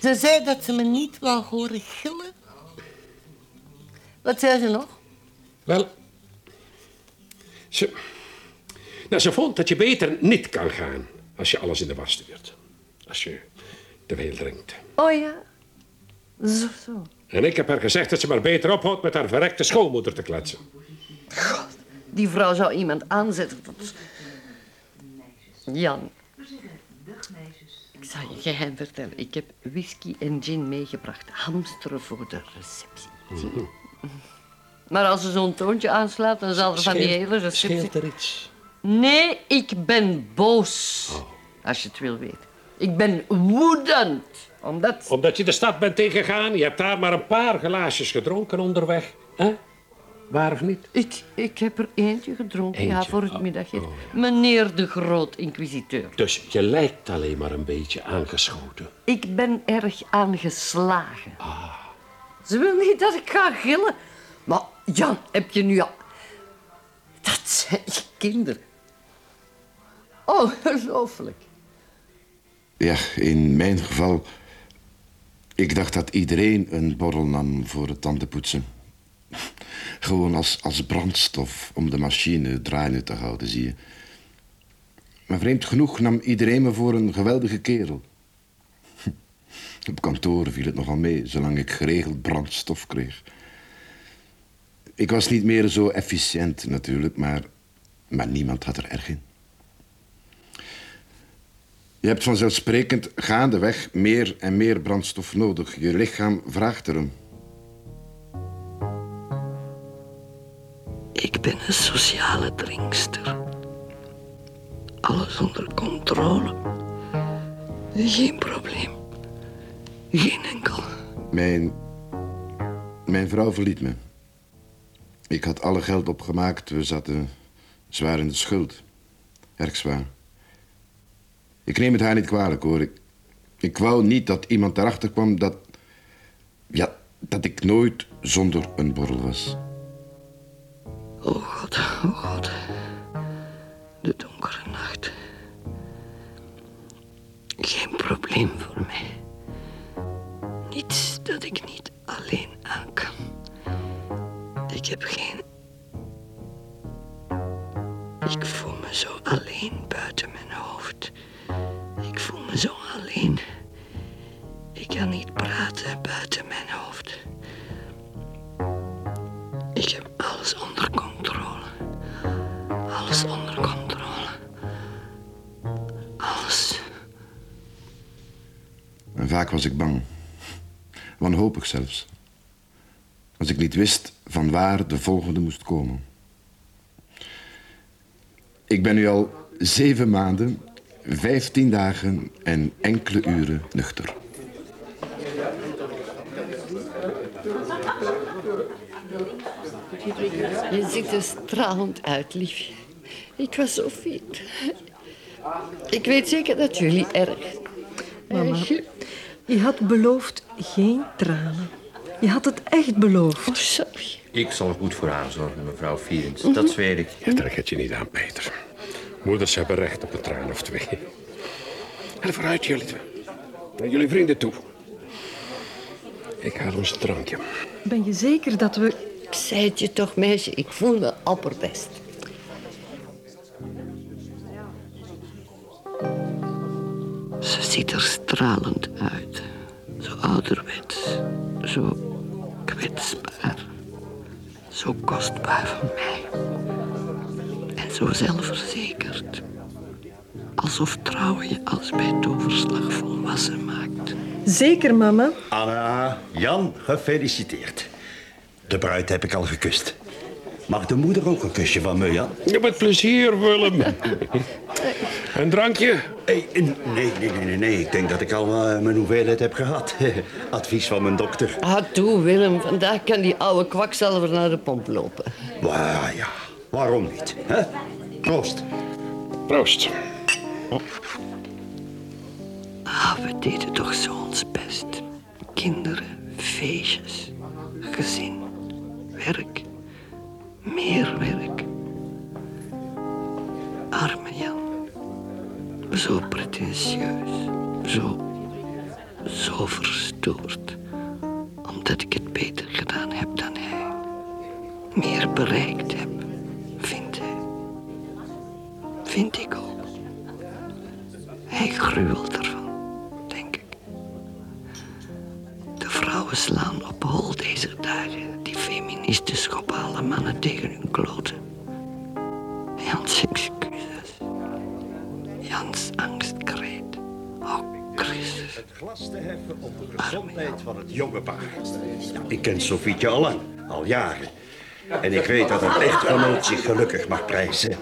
Ze zei dat ze me niet wou horen gillen. Wat zei ze nog? Wel, ze, nou, ze vond dat je beter niet kan gaan als je alles in de was stuurt. Als je te veel drinkt. Oh ja. Zo, zo. En ik heb haar gezegd dat ze maar beter ophoudt met haar verrekte schoonmoeder te kletsen. Die vrouw zou iemand aanzetten tot... Jan. Ik zal je geheim vertellen. Ik heb whisky en gin meegebracht. Hamsteren voor de receptie. Je? Maar als ze zo'n toontje aanslaat, dan zal er van die hele receptie... Scheelt er iets? Nee, ik ben boos. Als je het wil weten. Ik ben woedend. Omdat... Omdat je de stad bent tegengegaan, je hebt daar maar een paar glaasjes gedronken onderweg. hè? Waar of niet? Ik, ik heb er eentje gedronken, ja, voor het Oh, middageten. Meneer de Groot Inquisiteur. Dus je lijkt alleen maar een beetje aangeschoten. Ik ben erg aangeslagen. Ze wil niet dat ik ga gillen. Maar Jan, heb je nu al... Dat zijn kinderen. [laughs] Ongelooflijk. Ja, in mijn geval... Ik dacht dat iedereen een borrel nam voor het tandenpoetsen. Gewoon als, als brandstof om de machine draaiende te houden, zie je. Maar vreemd genoeg nam iedereen me voor een geweldige kerel. [laughs] Op kantoor viel het nogal mee, zolang ik geregeld brandstof kreeg. Ik was niet meer zo efficiënt natuurlijk, maar, maar niemand had er erg in. Je hebt vanzelfsprekend gaandeweg meer en meer brandstof nodig. Je lichaam vraagt erom. Ik ben een sociale drinkster. Alles onder controle. Geen probleem. Geen enkel. Mijn, mijn vrouw verliet me. Ik had alle geld opgemaakt. We zaten zwaar in de schuld. Erg zwaar. Ik neem het haar niet kwalijk, hoor. Ik, ik wou niet dat iemand erachter kwam dat... Ja, dat ik nooit zonder een borrel was. Oh God, oh God. De donkere nacht. Geen probleem voor mij. Niets dat ik niet alleen aan kan. Ik heb geen... Ik voel me zo alleen buiten mijn hoofd. Ik voel me zo alleen. Ik kan niet praten buiten mijn hoofd. Ik heb alles onder controle. Alles onder controle. Alles. En vaak was ik bang. Wanhopig zelfs. Als ik niet wist van waar de volgende moest komen. Ik ben nu al zeven maanden, vijftien dagen en enkele uren nuchter. Je ziet er stralend uit, liefje. Ik was zo fit. Ik weet zeker dat jullie erg... Mama, je had beloofd geen tranen. Je had het echt beloofd. Oh, sorry. Ik zal goed voor haar zorgen, mevrouw Vierens. Mhm. Dat zweer ik. Je trekt het je niet aan, Peter. Moeders hebben recht op een traan of twee. En vooruit jullie twee. Naar jullie vrienden toe. Ik haal ons een drankje. Ben je zeker dat we... Ik zei het je toch, meisje. Ik voel me opperbest. Ze ziet er stralend uit. Zo ouderwets. Zo kwetsbaar. Zo kostbaar voor mij. Zo zelfverzekerd. Alsof trouwen je als bij toverslag volwassen maakt. Zeker, mama. Anna, Jan, gefeliciteerd. De bruid heb ik al gekust. Mag de moeder ook een kusje van me, Jan? Ja, met plezier, Willem. [laughs] Een drankje? Hey, nee, nee, nee, nee, nee. Ik denk dat ik al eh, mijn hoeveelheid heb gehad. [laughs] Advies van mijn dokter. Ah, toe, Willem. Vandaag kan die oude kwakzalver naar de pomp lopen. Maar ja, waarom niet? Hè? Proost. Proost. Ah, we deden toch zo ons best. Kinderen, feestjes, gezin, werk, meer werk. Arme Jan. Zo pretentieus, zo, zo verstoord. Omdat ik het beter gedaan heb dan hij. Meer bereikt heb. Vind ik ook. Hij gruwelt ervan, denk ik. De vrouwen slaan op hol deze dagen. Die feministen schoppen alle mannen tegen hun kloten. Jans excuses. Jans angstkreet. Oh, Christus. Het glas te heffen op de gezondheid van het jonge paar. Ja, ik ken Sofietje al lang, al jaren. En ik weet dat een echtgenoot zich gelukkig mag prijzen.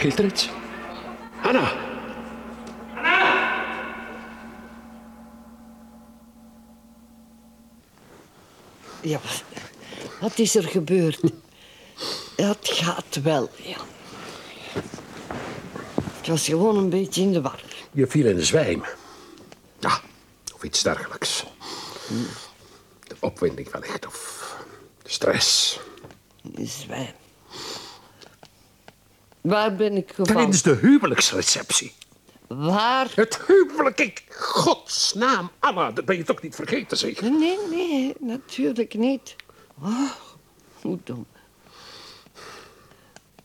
Scheelt er iets? Anna! Ja, wat- is er gebeurd? Het gaat wel, ja. Ik was gewoon een beetje in de war. Je viel in de zwijm. Ja, of iets dergelijks. De opwinding wellicht, of de stress. Zwijm. Waar ben ik gevallen? Tijdens de huwelijksreceptie. Waar? Het huwelijk, ik... Godsnaam, Anna, dat ben je toch niet vergeten, zeker? Nee, nee, natuurlijk niet. Oh, hoe dom.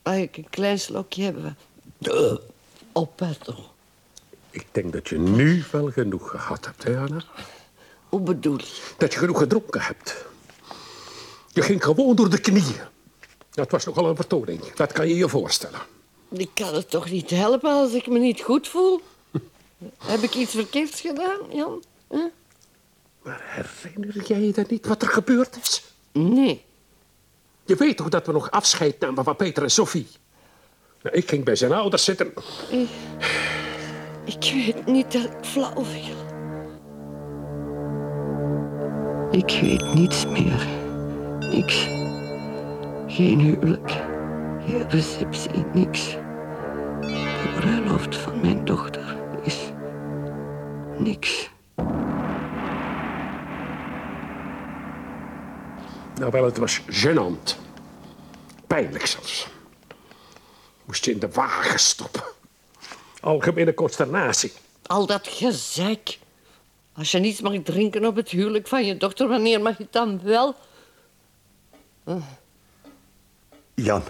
Mag ik een klein slokje hebben? Uh, op pardon. Ik denk dat je nu wel genoeg gehad hebt, hè, Anna? Hoe bedoel je? Dat je genoeg gedronken hebt. Je ging gewoon door de knieën. Dat was nogal een vertoning. Dat kan je je voorstellen. Ik kan het toch niet helpen als ik me niet goed voel? [laughs] Heb ik iets verkeerds gedaan, Jan? Huh? Maar herinner jij je dan niet wat er gebeurd is? Nee. Je weet toch dat we nog afscheid namen van Peter en Sophie? Nou, ik ging bij zijn ouders zitten. Ik, ik weet niet dat ik flauw viel. Ik weet niets meer. Niks. Geen huwelijk. Geen receptie, niks. De bruiloft van mijn dochter is niks. Nou wel, het was gênant. Pijnlijk zelfs. Moest je in de wagen stoppen. Algemene consternatie. Al dat gezeik. Als je niets mag drinken op het huwelijk van je dochter, wanneer mag je het dan wel? Jan,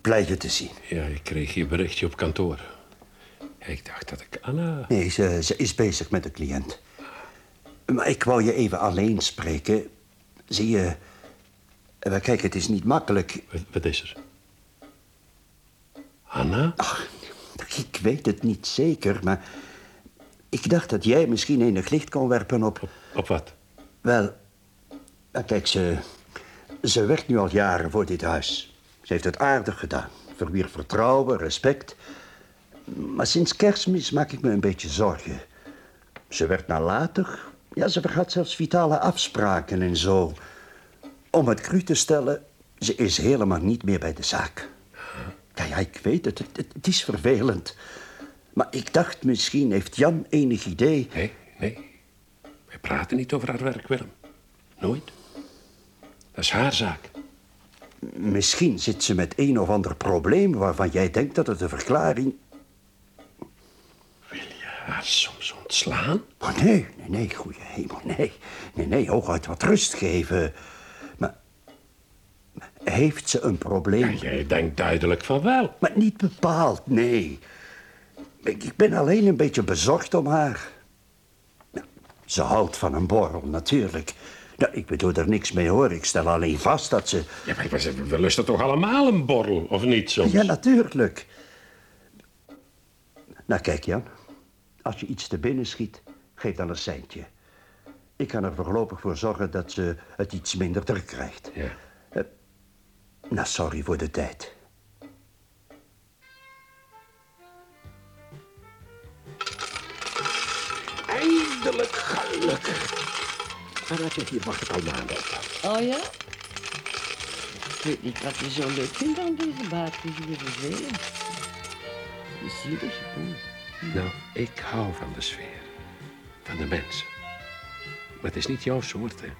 blij je te zien. Ja, ik kreeg je berichtje op kantoor. Ik dacht dat ik Anna... Nee, ze, ze is bezig met een cliënt. Maar ik wou je even alleen spreken. Zie je... eh, Kijk, het is niet makkelijk. Wat, wat is er? Anna? Ach, ik weet het niet zeker, maar... Ik dacht dat jij misschien enig licht kon werpen op... Op wat? Wel, nou, kijk, ze... Ze werkt nu al jaren voor dit huis. Ze heeft het aardig gedaan. Verwierf vertrouwen, respect. Maar sinds kerstmis maak ik me een beetje zorgen. Ze werd nalatig. Ja, ze vergat zelfs vitale afspraken en zo. Om het cru te stellen, ze is helemaal niet meer bij de zaak. Ja, ja, ik weet het. Het, het- is vervelend. Maar ik dacht, misschien heeft Jan enig idee. Nee, nee. Wij praten niet over haar werk, Willem. Nooit. Dat is haar zaak. Misschien zit ze met een of ander probleem waarvan jij denkt dat het een verklaring. Haar soms ontslaan? Oh, nee, nee, nee, goeie hemel, nee. Nee, nee, hooguit wat rust geven. Maar heeft ze een probleem? jij denkt duidelijk van wel. Maar niet bepaald, nee. Ik, ik ben alleen een beetje bezorgd om haar. Ze houdt van een borrel, natuurlijk. Nou, ik bedoel er niks mee, hoor. Ik stel alleen vast dat ze... Ja, maar we, we lusten toch allemaal een borrel, of niet soms? Ja, natuurlijk. Nou, kijk, Jan. Als je iets te binnen schiet, geef dan een seintje. Ik kan er voorlopig voor zorgen dat ze het iets minder druk krijgt. Ja. Eh, nou, sorry voor de tijd. Eindelijk gelukkig. Kijk, hier wacht ik al maanden op. Oh ja? Ik weet niet wat je zo leuk vindt aan deze baard. Die is weer vervelend. Die is zielig. Oh. Nou, ik hou van de sfeer. Van de mensen. Maar het is niet jouw soort, hè.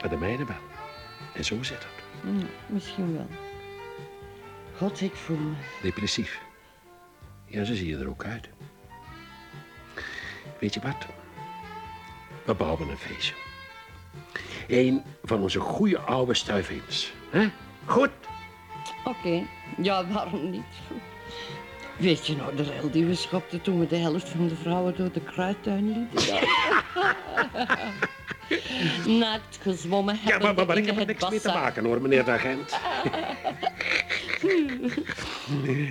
Maar de mijne wel. En zo zit het. Hm, misschien wel. God, ik voel me. Depressief. Ja, zo zie je er ook uit. Weet je wat? We bouwen een feestje. Eén van onze goede oude stuivins. hè? Goed? Oké, ja, waarom niet? Weet je nog de rel die we schopten toen we de helft van de vrouwen door de kruidtuin lieten? [laughs] naakt gezwommen Ja, hebben maar, maar, maar ik heb er niks mee te maken hoor, meneer de agent. [laughs]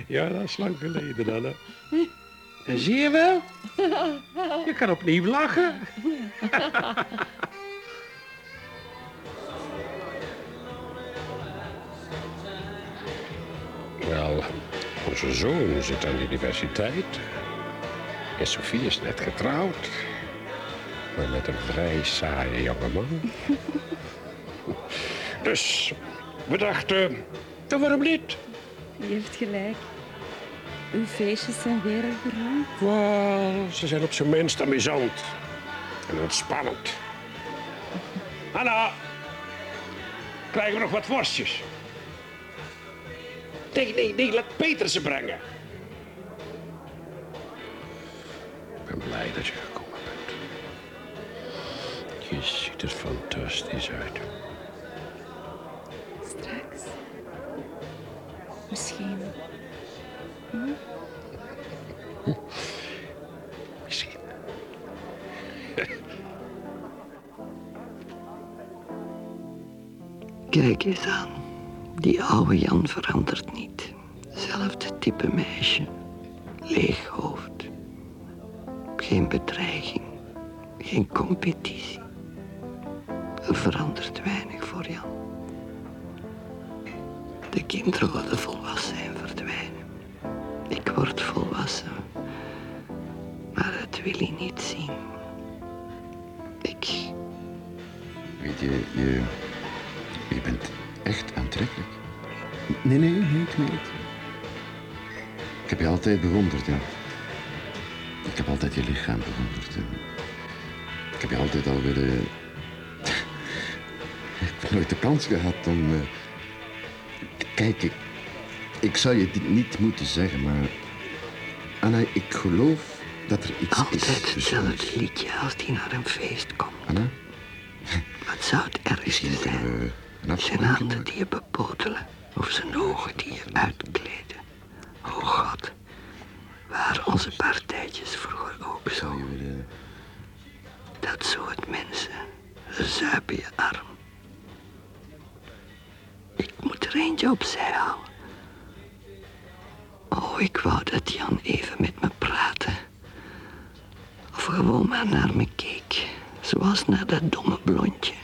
Ja, dat is lang geleden, Anna. En zie je wel? Je kan opnieuw lachen. [laughs] Wel, onze zoon zit aan de universiteit. En Sophie is net getrouwd. Maar met een vrij saaie jongeman. [laughs] Dus we dachten, dan waarom niet? Je heeft gelijk. Uw feestjes zijn weer opgeruimd. Wel, ze zijn op zijn minst amusant. En ontspannend. Anna, krijgen we nog wat worstjes? Nee, nee, nee, laat Peter ze brengen. Ik ben blij dat je gekomen bent. Je ziet er fantastisch uit. Straks. Misschien. Misschien. Kijk eens aan. Die oude Jan verandert niet. Zelfde type meisje. Leeg hoofd. Geen bedreiging. Geen competitie. Er verandert weinig voor Jan. De kinderen worden volwassen. Ik word volwassen. Maar dat wil hij niet zien. Ik... Weet je, je, je bent echt aantrekkelijk. Nee, nee, nee, ik meen het. Ik heb je altijd bewonderd, ja. Ik heb altijd je lichaam bewonderd. en Ik heb je altijd al willen... [laughs] ik heb nooit de kans gehad om... eh, Kijk, ik, ik zou je dit niet moeten zeggen, maar... Anna, ik geloof dat er iets Altijd is. hetzelfde liedje als die naar een feest komt. Anna? Wat zou het ergste zijn? Zijn handen die je bepotelen. Of zijn ogen die je uitkleden. Oh God. Waren onze partijtjes vroeger ook zo? Dat soort mensen. Ze zuipen je arm. Ik moet er eentje opzij houden. Oh, ik wou dat Jan even met me praatte. Of gewoon maar naar me keek. Zoals naar dat domme blondje.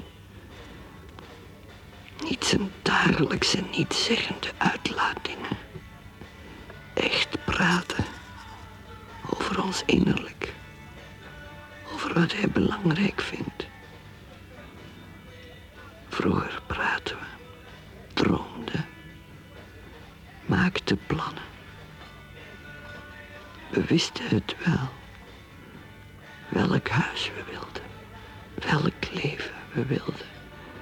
Niet zijn dagelijkse, niet-zeggende uitlatingen. Echt praten. Over ons innerlijk. Over wat hij belangrijk vindt. Vroeger praten we. Droomden. Maakten plannen. We wisten het wel. Welk huis we wilden. Welk leven we wilden.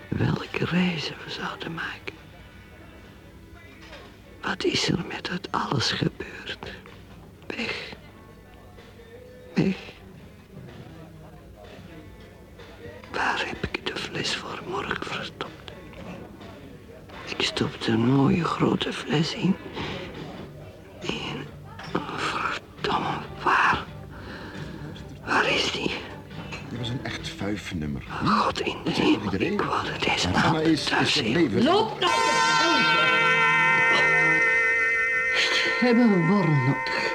Welke reizen we zouden maken. Wat is er met dat alles gebeurd? Weg. Weg. Waar heb ik de fles voor morgen verstopt? Ik stopte een mooie grote fles in. De hemel, ik wou dat deze Anna avond is, is thuis het leven. Loop nou! Hebben we worm nodig?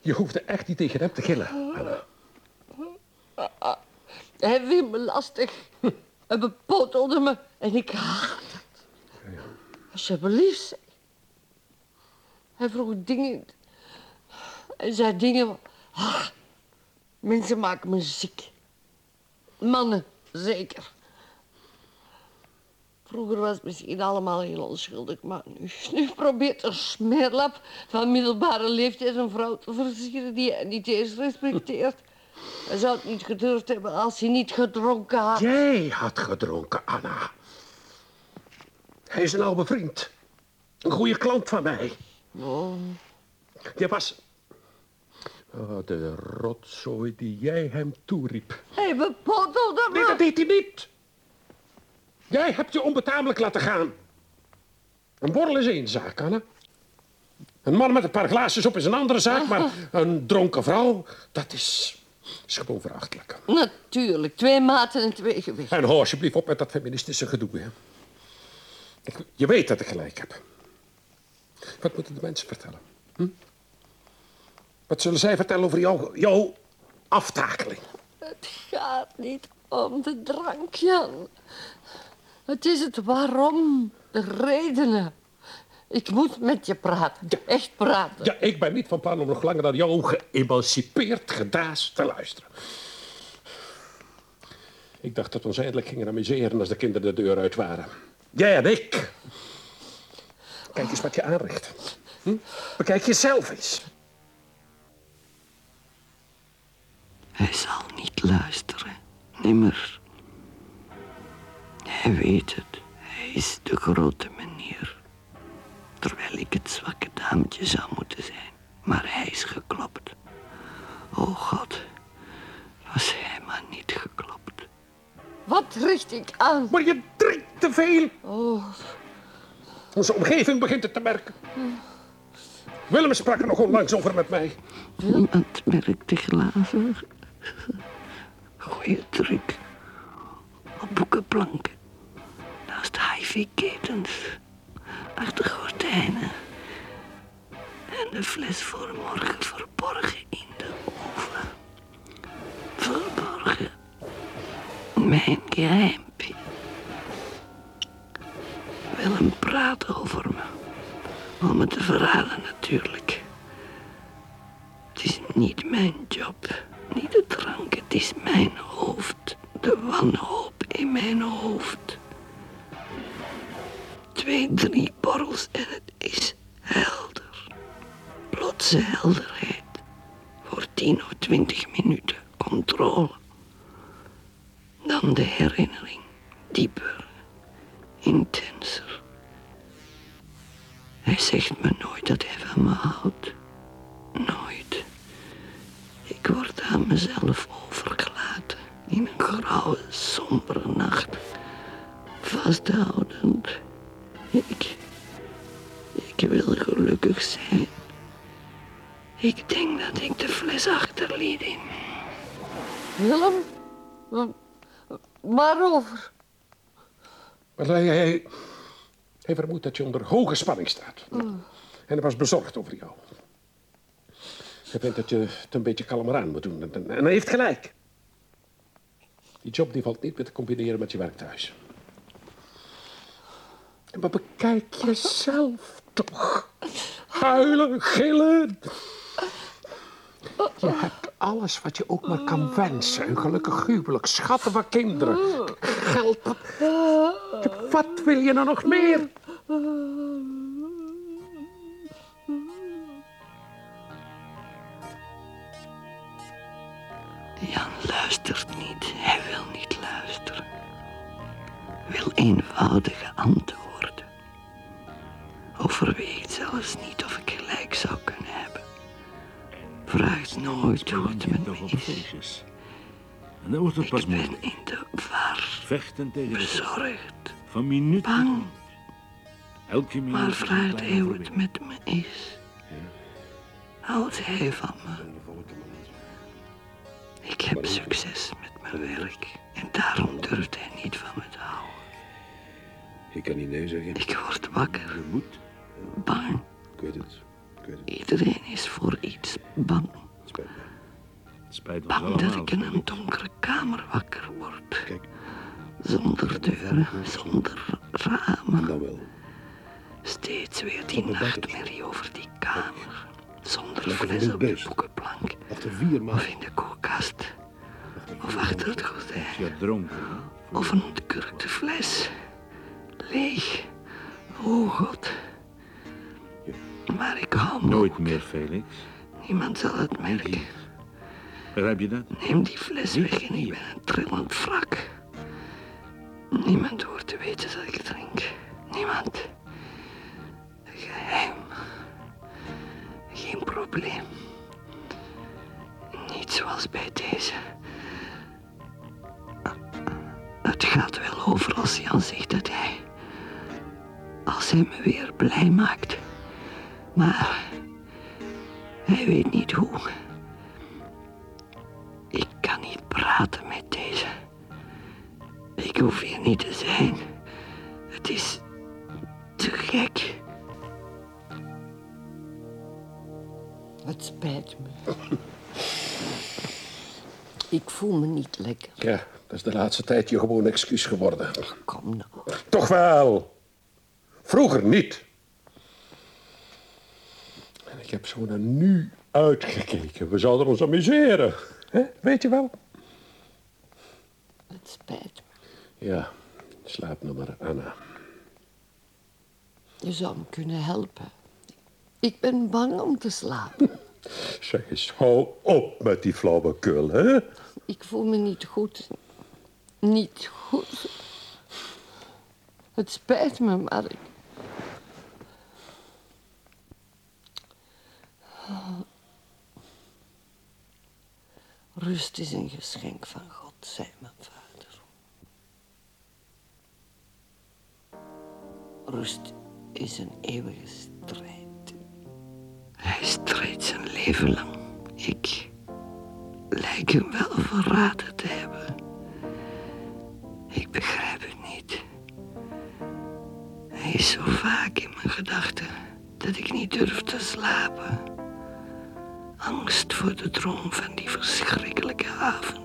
Je hoefde echt niet tegen hem te gillen, Anna. Hij viel me lastig. Hij bepotelde me en ik haat het. Alsjeblieft, zeg. Hij vroeg dingen... Zei dingen... Ah, mensen maken me ziek. Mannen, zeker. Vroeger was het misschien allemaal heel onschuldig, maar nu, [laughs] nu probeert een smeerlap van middelbare leeftijd een vrouw te versieren die hij niet eens respecteert. Hij zou het niet gedurfd hebben als hij niet gedronken had. Jij had gedronken, Anna. Hij is een oude vriend. Een goede klant van mij. Oh. Je was... Oh, de rotzooi die jij hem toeriep. Hij bepotelde me. Nee, dat deed hij niet. Jij hebt je onbetamelijk laten gaan. Een borrel is één zaak, Anna. Een man met een paar glaasjes op is een andere zaak, maar [laughs] een dronken vrouw, dat is, is gewoon verachtelijk. Natuurlijk, twee maten en twee gewichten. En hou alsjeblieft op met dat feministische gedoe, hè. Ik- Je weet dat ik gelijk heb. Wat moeten de mensen vertellen? Hm? Wat zullen zij vertellen over jou, jouw aftakeling? Het gaat niet om de drank, Jan. Het is het waarom, de redenen. Ik moet met je praten, echt praten. Ja, ik ben niet van plan om nog langer naar jouw geëmancipeerd gedaas te luisteren. Ik dacht dat we ons eindelijk gingen amuseren als de kinderen de deur uit waren. Jij en ik. Kijk eens wat je aanricht. Hm? Bekijk jezelf eens. Hij zal niet luisteren, nimmer. Hij weet het, hij is de grote meneer. Terwijl ik het zwakke dametje zou moeten zijn. Maar hij is geklopt. Oh God, was hij maar niet geklopt. Wat richt ik aan? Maar je drinkt te veel. Oh. Onze omgeving begint het te merken. Willem sprak er nog onlangs over met mij. Niemand merkt de glazen. [laughs] Goeie truc. Op boekenplanken. Naast hiv-ketens. Achter gordijnen. En de fles voor morgen verborgen in de oven. Verborgen. Mijn geheimpje. Willem praat over me. Om me te verraden natuurlijk. Het is niet mijn job, niet de drank, het is mijn hoofd. De wanhoop in mijn hoofd. Twee, drie borrels en het is helder. Plotse helderheid. Voor tien of twintig minuten controle. Dan de herinnering, dieper, intenser. Hij zegt me nooit dat hij van me houdt. Nooit. Ik word aan mezelf overgelaten in een grauwe, sombere nacht. Vasthoudend. Ik. Ik wil gelukkig zijn. Ik denk dat ik de fles achterliet in. Willem? Waarover? Maar hij, hij, hij vermoedt dat je onder hoge spanning staat. Oh. En hij was bezorgd over jou. Hij vindt dat je het een beetje kalmer aan moet doen. En, en hij heeft gelijk. Die job die valt niet meer te combineren met je werk thuis. Maar bekijk jezelf toch. Huilen, gillen. Je hebt alles wat je ook maar kan wensen. Een gelukkig huwelijk, schatten van kinderen, geld. Wat, wat wil je nou nog meer? Jan luistert niet. Hij wil niet luisteren. Wil eenvoudige antwoorden. Overweegt zelfs niet of ik gelijk zou kunnen hebben. Vraagt nooit hoe het met me is. En dan wordt het pas Ik ben in de war. Vechten tegen Bezorgd. Van minuut Bang. minuut. Elke minuut Maar vraagt hij hoe het met me is. Houdt hij van me? Ik heb succes met mijn werk. En daarom durft hij niet van me te houden. Ik kan niet nee zeggen. Ik word wakker. Je moet. Bang. Ik weet het. Ik weet het. Iedereen is voor iets bang. Spijt me. Spijt Bang dat ik in een donkere kamer wakker word. Kijk. Zonder deuren, zonder ramen. Dan wel. Steeds weer die nachtmerrie over die kamer. Zonder fles op de boekenplank. Achter vier Of in de koelkast. Of achter het gordijn. Ja, dronken. Of een ontkurkte fles. Leeg. Oh god. Maar ik hou me Nooit ook. meer, Felix. Niemand zal het merken. Begrijp je dat? Neem die fles weg en ik ben een trillend wrak. Niemand hoort te weten dat ik drink. Niemand. Geheim. Probleem. Niet zoals bij deze. Het gaat wel over als Jan zegt dat hij... Als hij me weer blij maakt. Maar Hij weet niet hoe. Ik kan niet praten met deze. Ik hoef hier niet te zijn. Het is te gek. Het spijt me. Ik voel me niet lekker. Ja, dat is de laatste tijd je gewoon excuus geworden. Kom nou. Toch wel. Vroeger niet. En ik heb zo naar nu uitgekeken. We zouden ons amuseren. hè? Weet je wel? Het spijt me. Ja, slaap nou maar, Anna. Je zou me kunnen helpen. Ik ben bang om te slapen. [laughs] Zeg eens, hou op met die flauwekul, hè? Ik voel me niet goed. Niet goed. Het spijt me, maar ik... Rust is een geschenk van God, zei mijn vader. Rust is een eeuwige strijd. Hij strijdt zijn leven lang. Ik lijk hem wel verraden te hebben. Ik begrijp het niet. Hij is zo vaak in mijn gedachten dat ik niet durf te slapen. Angst voor de droom van die verschrikkelijke avond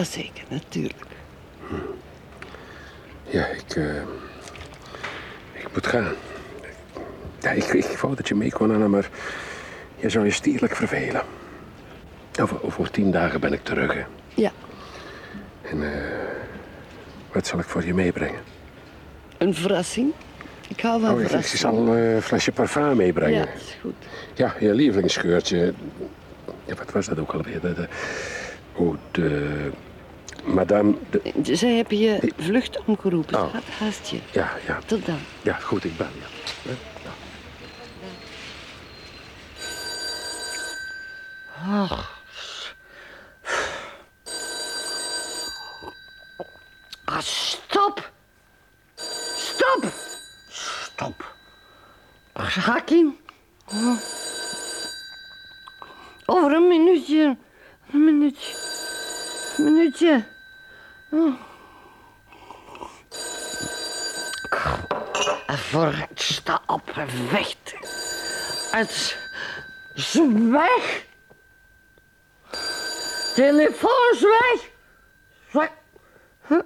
Jazeker, natuurlijk. Ja, ik... eh, ik moet gaan. Ja, ik, ik wou dat je mee kon, Anna, maar... Je zou je stierlijk vervelen. Over, over tien dagen ben ik terug, hè. Ja. En eh, wat zal ik voor je meebrengen? Een verrassing? Ik hou van Oh, ik, ik zal eh, een flesje parfum meebrengen. Ja, is goed. Ja, je lievelingsgeurtje. Ja, wat was dat ook alweer? De, de, oh, de... Madame... Zij hebben je vlucht omgeroepen. Oh. Haast je. Ja, ja. Tot dan. Ja, goed, ik ben je. Ja. Ach. Ah, stop! Stop! Stop. Pas Hakim. Over een minuutje. Een minuutje. Minuutje. Oh. Vooruit, sta op vecht. Het zwijg. Telefoon zwijg. Zwijg. Huh?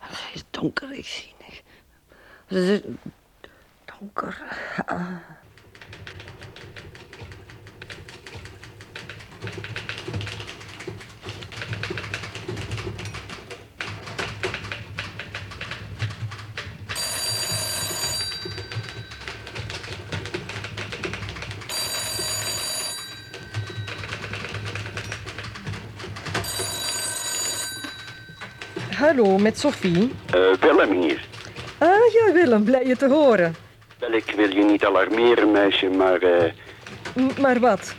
Het is donker, ik zie niet. Donker. Ah. Hallo, met Sophie. Eh, Willem hier. Ah ja, Willem, blij je te horen. Wel, ik wil je niet alarmeren, meisje, maar... eh, maar wat?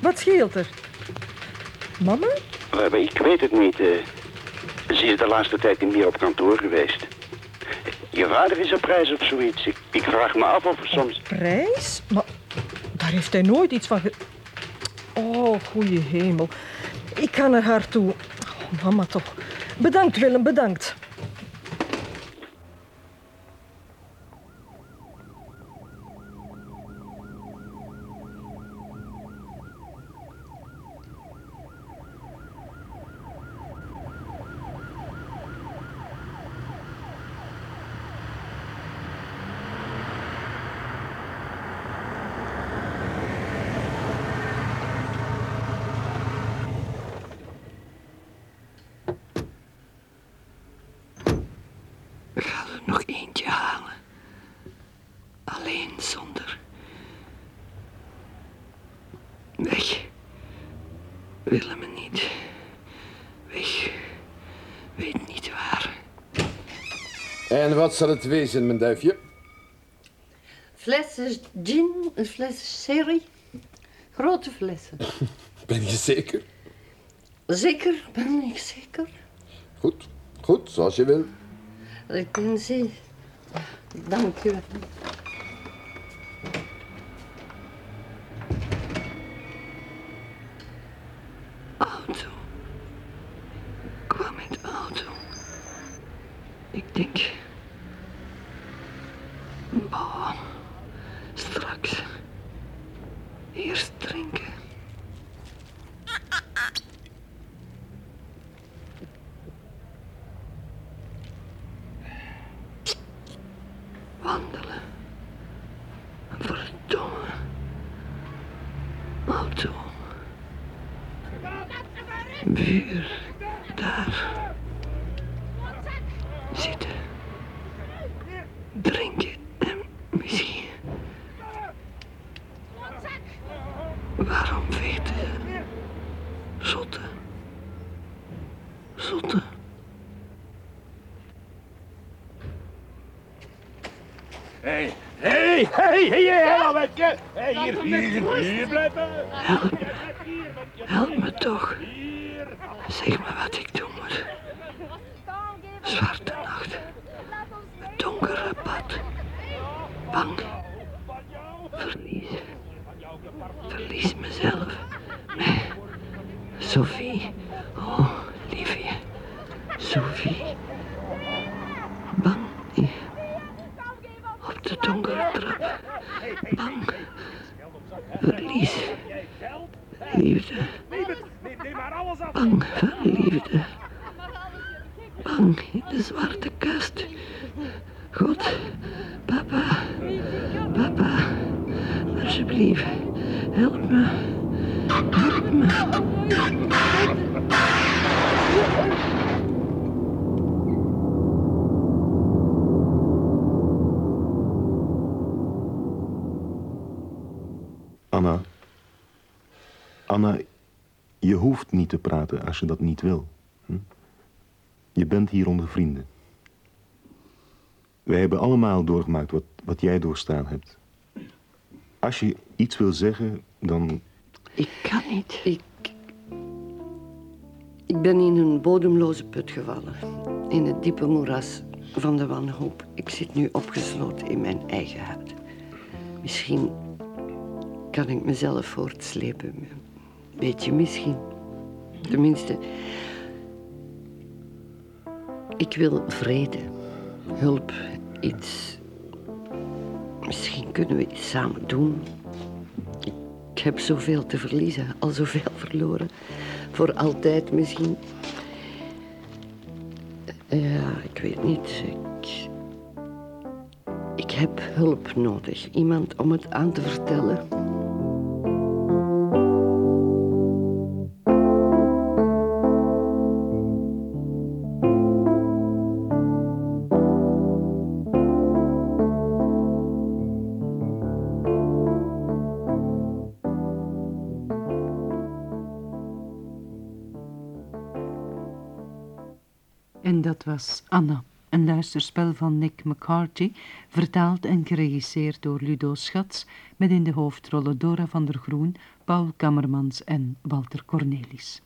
Wat scheelt er? Mama? eh, ik weet het niet. eh. ze is de laatste tijd niet meer op kantoor geweest. Je vader is op reis of zoiets. Ik, ik vraag me af of er soms... Prijs? Maar daar heeft hij nooit iets van ge... Oh, goeie hemel. Ik ga naar haar toe. Oh, mama toch. Bedankt, Willem, bedankt. Alleen zonder. Weg. Willen me niet. Weg. Weet niet waar. En wat zal het wezen, mijn duifje? Flessen gin, een fles sherry. Grote flessen. [laughs] Ben je zeker? Zeker, ben ik zeker. Goed, goed, zoals je wil. Ik ben ze. Dank u wel. Auto. Kwam met auto. Ik denk. Bah. Straks. Eerst drinken. Wandelen. Verdomme. Auto. Buur. Daar. Zitten. Drinken en misschien. Waarom vechten? Zotten. Zotten. Hé, hé, hé, hé, help me. Hé, hier, hier, hier blijven. Help me. Help me toch. Zeg me wat ik doen moet. Zwarte nacht. Het donkere pad. Bang. Verlies. Verlies mezelf. Nee. Sophie. Oh, liefje. Sophie. Bang. Op de donkere trap. Bang. Verlies. Liefde. Bang van liefde. Bang in de zwarte kast. God, papa, papa, alsjeblieft, help me, help me. Anna. Anna, je hoeft te praten als je dat niet wil. Hm? Je bent hier onder vrienden. Wij hebben allemaal doorgemaakt wat, wat jij doorstaan hebt. Als je iets wil zeggen, dan... Ik kan niet. Ik... Ik ben in een bodemloze put gevallen. In het diepe moeras van de wanhoop. Ik zit nu opgesloten in mijn eigen huid. Misschien kan ik mezelf voortslepen. Beetje misschien. Tenminste, ik wil vrede, hulp, iets. Misschien kunnen we iets samen doen. Ik heb zoveel te verliezen, al zoveel [laughs] verloren. Voor altijd misschien. Ja, ik weet niet. Ik, ik heb hulp nodig. Iemand om het aan te vertellen. Anna, een luisterspel van Nick McCarthy, vertaald en geregisseerd door Ludo Schatz, met in de hoofdrollen Dora van der Groen, Paul Kammermans en Walter Cornelis.